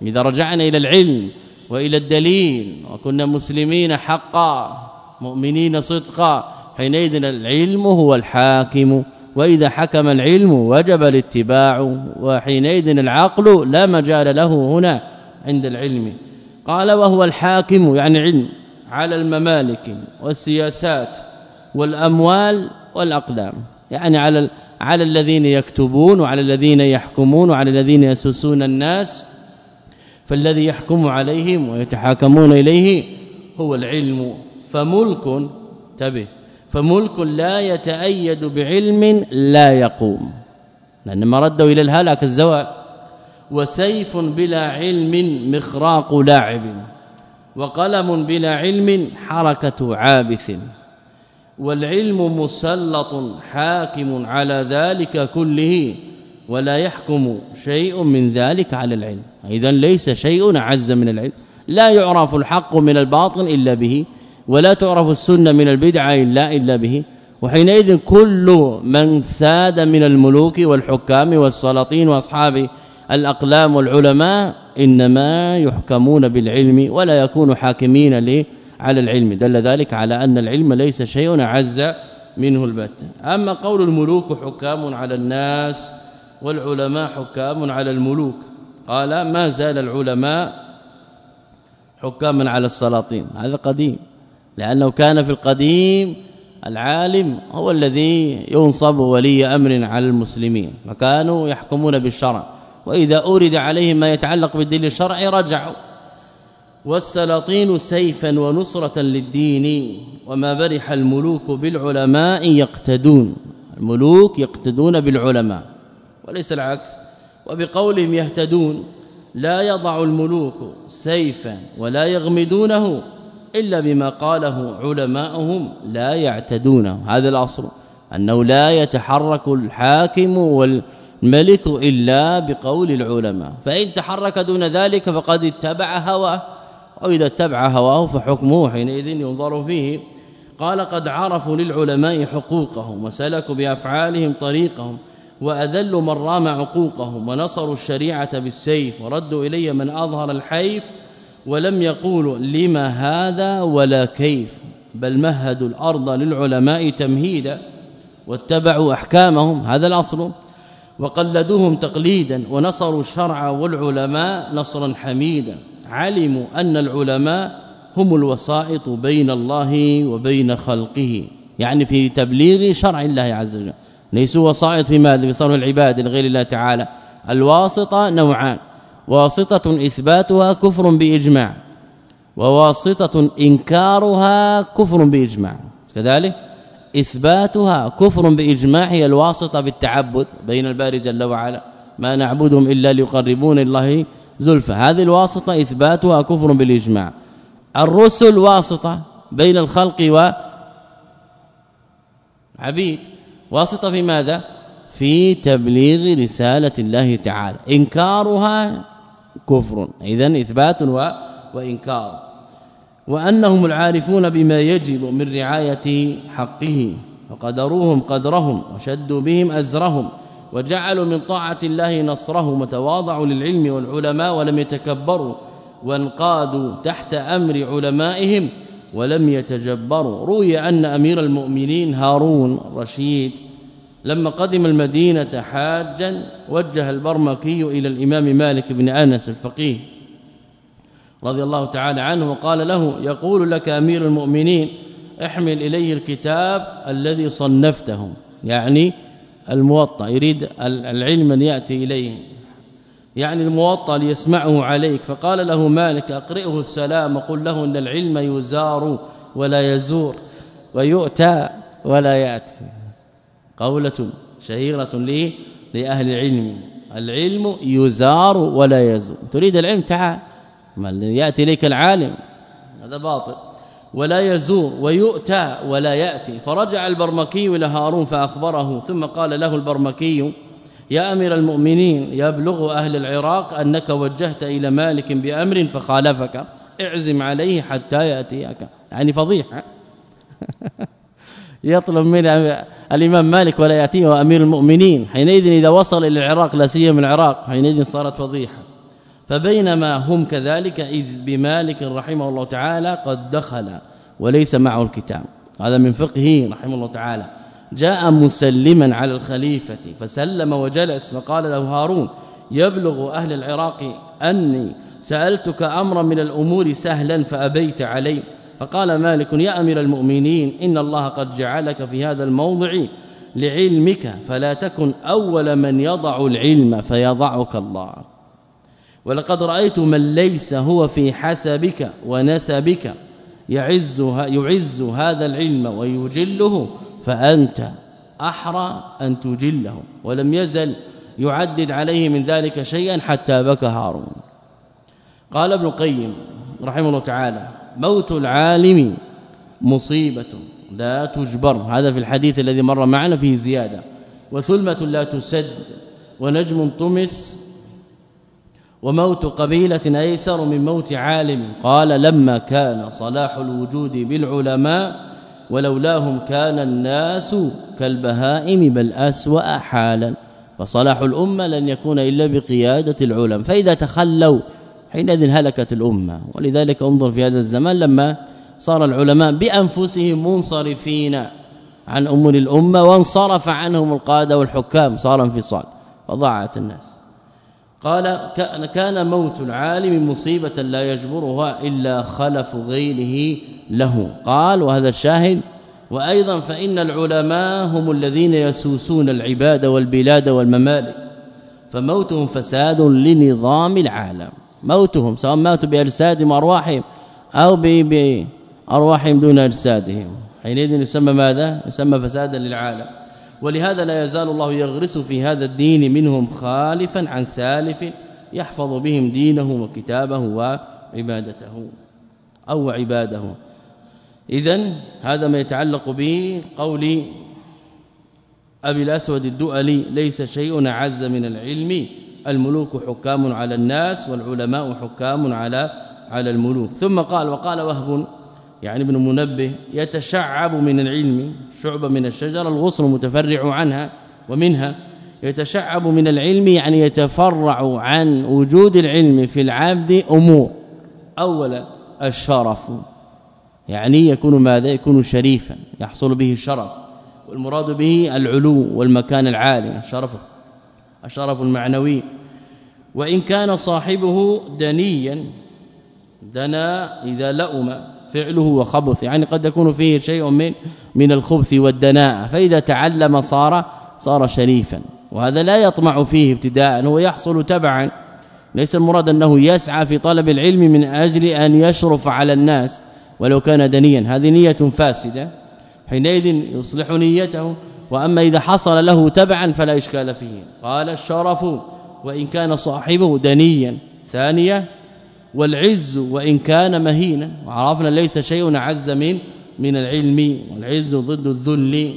إذا رجعنا إلى العلم وإلى الدليل وكنا مسلمين حقا مؤمنين صدقا حينئذ العلم هو الحاكم. وإذا حكم العلم وجب الاتباع وحينئذ العقل لا مجال له هنا عند العلم. قال وهو الحاكم يعني علم على الممالك والسياسات والأموال والأقلام يعني على على الذين يكتبون وعلى الذين يحكمون وعلى الذين يسوسون الناس. فالذي يحكم عليهم ويتحاكمون إليه هو العلم فملك تبه فملك لا يتأيد بعلم لا يقوم. لأن ما ردوا إلى الهلاك الزوال. وسيف بلا علم مخراق لاعب. وقلم بلا علم حركة عابث. والعلم مسلط حاكم على ذلك كله. ولا يحكم شيء من ذلك على العلم. اذا ليس شيء اعز من العلم. لا يعرف الحق من الباطل إلا به. ولا تعرف السنة من البدعه إلا إلا به. وحينئذ كل من ساد من الملوك والحكام والسلاطين وأصحاب الأقلام والعلماء إنما يحكمون بالعلم ولا يكون حاكمين على العلم. دل ذلك على أن العلم ليس شيء اعز منه البت. أما قول الملوك حكام على الناس والعلماء حكام على الملوك. قال ما زال العلماء حكاما على السلاطين. هذا قديم. لأنه كان في القديم العالم هو الذي ينصب ولي أمر على المسلمين فكانوا يحكمون بالشرع وإذا أورد عليهم ما يتعلق بالدين الشرعي رجعوا. والسلاطين سيفا ونصرة للدين وما برح الملوك بالعلماء يقتدون. الملوك يقتدون بالعلماء وليس العكس. وبقولهم يهتدون لا يضع الملوك سيفا ولا يغمدونه. إلا بما قاله علماؤهم لا يعتدونه هذا الأصل. أنه لا يتحرك الحاكم والملك إلا بقول العلماء. فإن تحرك دون ذلك فقد اتبع هواه. أو إذا اتبع هواه فحكمه حينئذ ينظر فيه. قال قد عرفوا للعلماء حقوقهم وسلكوا بأفعالهم طريقهم وأذل من رام عقوقهم ونصروا الشريعة بالسيف وردوا إلي من أظهر الحيف ولم يقولوا لما هذا ولا كيف بل مهدوا الأرض للعلماء تمهيدا واتبعوا أحكامهم هذا الأصل. وقلدوهم تقليدا ونصروا الشرع والعلماء نصرا حميدا. علموا أن العلماء هم الوسائط بين الله وبين خلقه يعني في تبليغ شرع الله عز وجل. ليسوا وسائط في ماذا؟ في صرف العباد لغير الله تعالى. الواسطة نوعان. واسطة إثباتها كفر بإجماع وواسطة إنكارها كفر بإجماع. كذلك إثباتها كفر بإجماع هي الواسطة بالتعبد بين الباري جل وعلا. ما نعبدهم إلا ليقربون الله زلفى. هذه الواسطة إثباتها كفر بالإجماع. الرسل واسطة بين الخلق و عبيد. واسطة في ماذا؟ في تبليغ رسالة الله تعالى. إنكارها كفر. اذا إثبات و... وإنكار. وأنهم العارفون بما يجب من رعاية حقه وقدروهم قدرهم وشدوا بهم أزرهم وجعلوا من طاعة الله نصره وتواضعوا للعلم والعلماء ولم يتكبروا وانقادوا تحت أمر علمائهم ولم يتجبروا. روي أن أمير المؤمنين هارون رشيد لما قدم المدينة حاجا وجه البرمكي إلى الإمام مالك بن أنس الفقيه رضي الله تعالى عنه وقال له يقول لك أمير المؤمنين احمل اليه الكتاب الذي صنفته. يعني الموطأ يريد العلم أن يأتي إليه. يعني الموطأ ليسمعه عليك. فقال له مالك أقرئه السلام وقل له إن العلم يزار ولا يزور ويؤتى ولا يأتي. قولة شهيرة لي لأهل العلم. العلم يزار ولا يزور تريد العلم تعال ما يأتي إليك العالم؟ هذا باطل. ولا يزور ويؤتى ولا يأتي. فرجع البرمكي إلى هارون فأخبره ثم قال له البرمكي يا أمير المؤمنين يبلغ أهل العراق أنك وجهت إلى مالك بأمر فخالفك. اعزم عليه حتى يأتيك. يعني فضيحة. يطلب من الإمام مالك ولا يأتيه وامير المؤمنين. حينئذ إذا وصل إلى العراق لا سيما العراق حينئذ صارت فضيحة. فبينما هم كذلك إذ بمالك رحمه الله تعالى قد دخل وليس معه الكتاب. هذا من فقهه رحمه الله تعالى. جاء مسلما على الخليفة فسلم وجلس فقال له هارون يبلغ أهل العراق أني سألتك أمرا من الأمور سهلا فأبيت علي. فقال مالك يا أمير المؤمنين إن الله قد جعلك في هذا الموضع لعلمك فلا تكن أول من يضع العلم فيضعك الله. ولقد رأيت من ليس هو في حسبك ونسبك يعز يعز هذا العلم ويجله فأنت أحرى أن تجله ولم يزل يعدد عليه من ذلك شيئا حتى بكى هارون. قال ابن القيم رحمه الله تعالى موت العالم مصيبة لا تجبر. هذا في الحديث الذي مر معنا فيه زيادة. وثلمة لا تسد ونجم طمس وموت قبيلة أيسر من موت عالم. قال لما كان صلاح الوجود بالعلماء ولولاهم كان الناس كالبهائم بل أسوأ حالا. فصلاح الأمة لن يكون إلا بقيادة العلماء. فإذا تخلوا حينئذ هلكت الأمة. ولذلك انظر في هذا الزمان لما صار العلماء بأنفسهم منصرفين عن أمور الأمة وانصرف عنهم القادة والحكام. صار انفصال فضاعت الناس. قال كان موت العالم مصيبة لا يجبرها إلا خلف غيره له. قال وهذا الشاهد. وأيضا فإن العلماء هم الذين يسوسون العباد والبلاد والممالك فموتهم فساد لنظام العالم. موتهم سواء ماتوا بأجسادهم وارواحهم أو بأرواحهم دون أجسادهم. حينئذ يسمى ماذا؟ يسمى فسادا للعالم. ولهذا لا يزال الله يغرس في هذا الدين منهم خالفا عن سالف يحفظ بهم دينه وكتابه وعبادته أو عباده. اذا هذا ما يتعلق به قول أبي الأسود الدؤلي ليس شيء أعز من العلم الملوك حكام على الناس والعلماء حكام على على الملوك. ثم قال وقال وهب يعني ابن منبه يتشعب من العلم شعبة من الشجره الغصن متفرع عنها ومنها. يتشعب من العلم يعني يتفرع عن وجود العلم في العبد أمور. اولا الشرف يعني يكون ماذا؟ يكون شريفا يحصل به الشرف. والمراد به العلو والمكان العالي الشرف الشرف المعنوي. وإن كان صاحبه دنيا دنا إذا لؤم فعله وخبث يعني قد يكون فيه شيء من من الخبث والدناء فإذا تعلم صار صار شريفا. وهذا لا يطمع فيه ابتداء هو يحصل تبعا. ليس المراد أنه يسعى في طلب العلم من أجل أن يشرف على الناس ولو كان دنيا. هذه نية فاسدة. حينئذ يصلح نيته وأما إذا حصل له تبعا فلا إشكال فيه. قال الشرف. وإن كان صاحبه دنيا ثانية والعز وإن كان مهينا. وعرفنا ليس شيء عز من من العلم والعز ضد الذل.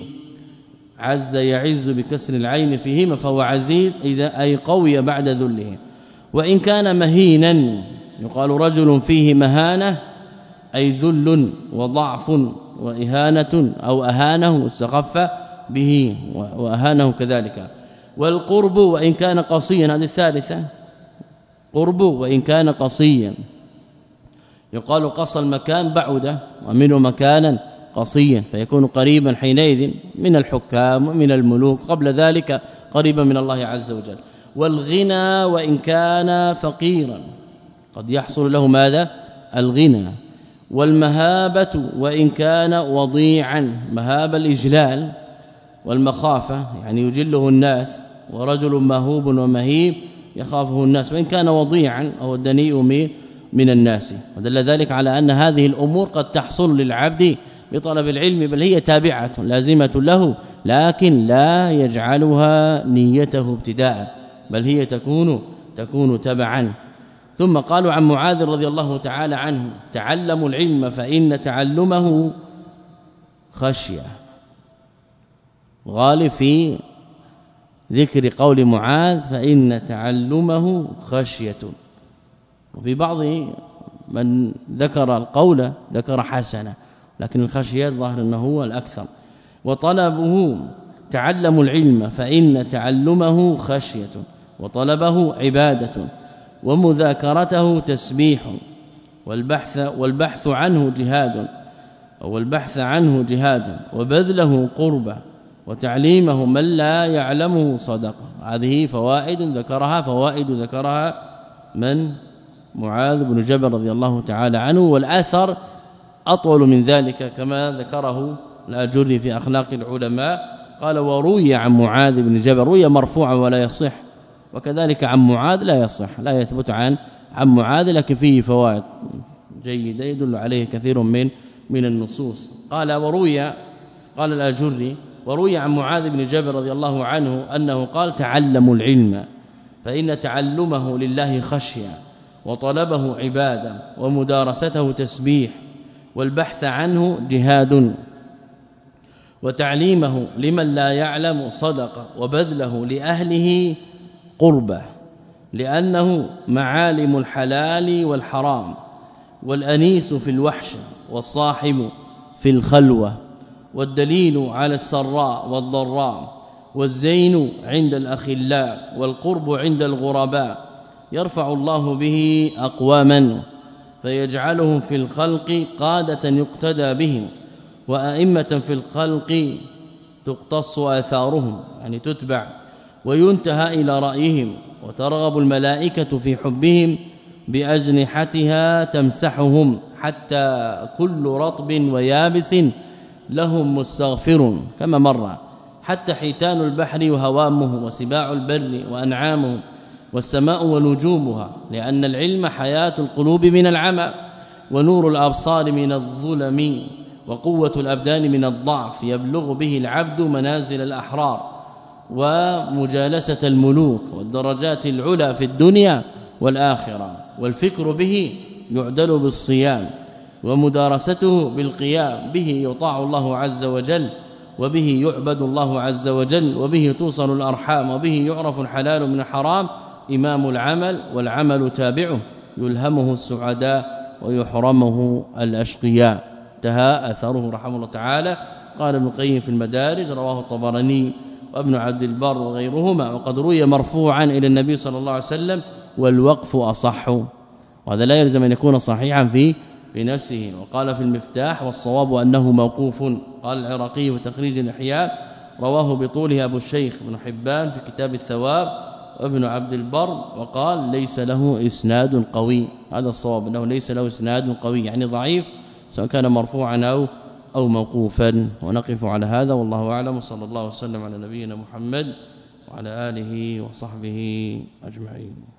عز يعز بكسر العين فيهما فهو عزيز إذا أي قوي بعد ذله. وإن كان مهينا يقال رجل فيه مهانة أي ذل وضعف وإهانة أو أهانه استخف به وأهانه كذلك. والقرب وإن كان قصيا هذه الثالثة. قرب وإن كان قصيا. يقال قص المكان بعد ومنه مكانا قصيا فيكون قريبا حينئذ من الحكام ومن الملوك. قبل ذلك قريبا من الله عز وجل. والغنى وإن كان فقيرا. قد يحصل له ماذا؟ الغنى. والمهابة وإن كان وضيعا مهاب الإجلال. والمخافة يعني يجله الناس. ورجل مهوب ومهيب يخافه الناس وإن كان وضيعا أو الدنيء من الناس. ودل ذلك على أن هذه الأمور قد تحصل للعبد بطلب العلم بل هي تابعة لازمة له لكن لا يجعلها نيته ابتداء بل هي تكون تكون تبعا. ثم قالوا عن معاذ رضي الله تعالى عنه تعلموا العلم فإن تعلمه خشية. غالب في ذكر قول معاذ فإن تعلمه خشية. وفي بعض من ذكر القول ذكر حسنة لكن الخشية ظاهر أنه هو الأكثر. وطلبه تعلموا العلم فإن تعلمه خشية وطلبه عبادة ومذاكرته تسبيح والبحث والبحث عنه جهاد أو البحث عنه جهاد وبذله قربة وتعليمه من لا يعلمه صدقة. هذه فوائد ذكرها فوائد ذكرها من معاذ بن جبل رضي الله تعالى عنه والآثر أطول من ذلك كما ذكره الأجري في أخلاق العلماء. قال وروي عن معاذ بن جبل روي مرفوعا ولا يصح وكذلك عن معاذ لا يصح لا يثبت عن عن معاذ لكن فيه فوائد جيدة يدل عليه كثير من من النصوص. قال وروي قال الأجري وروي عن معاذ بن جبل رضي الله عنه أنه قال تعلموا العلم فإن تعلمه لله خشية وطلبه عبادة ومدارسته تسبيح والبحث عنه جهاد وتعليمه لمن لا يعلم صدقه وبذله لأهله قربة لأنه معالم الحلال والحرام والأنيس في الوحش والصاحب في الخلوة. والدليل على السراء والضراء والزين عند الأخلاء والقرب عند الغرباء يرفع الله به أقواما فيجعلهم في الخلق قادة يقتدى بهم وأئمة في الخلق تقتص آثارهم يعني تتبع وينتهى إلى رأيهم وترغب الملائكة في حبهم بأجنحتها تمسحهم حتى كل رطب ويابس لهم مستغفر كما مر. حتى حيتان البحر وهوامه وسباع البر وأنعامه والسماء ونجومها لأن العلم حياة القلوب من العمى ونور الأبصار من الظلم وقوة الأبدان من الضعف يبلغ به العبد منازل الأحرار ومجالسة الملوك والدرجات العلى في الدنيا والآخرة والفكر به يعدل بالصيام. ومدارسته بالقيام به يطاع الله عز وجل وبه يعبد الله عز وجل وبه توصل الأرحام وبه يعرف الحلال من الحرام. إمام العمل والعمل تابعه يلهمه السعداء ويحرمه الأشقياء. انتهى اثره رحمه الله تعالى. قال ابن القيم في المدارج رواه الطبراني وابن عبد البر وغيرهما وقد روي مرفوعا إلى النبي صلى الله عليه وسلم والوقف أصح. وهذا لا يلزم أن يكون صحيحا في بنفسه وقال في المفتاح والصواب أنه موقوف. قال العراقي وتخريج الإحياء رواه بطوله أبو الشيخ بن حبان في كتاب الثواب وابن عبد البر وقال ليس له إسناد قوي. هذا الصواب أنه ليس له إسناد قوي يعني ضعيف سواء كان مرفوعا أو أو موقوفا. ونقف على هذا والله أعلم. صلى الله وسلم على نبينا محمد وعلى آله وصحبه أجمعين.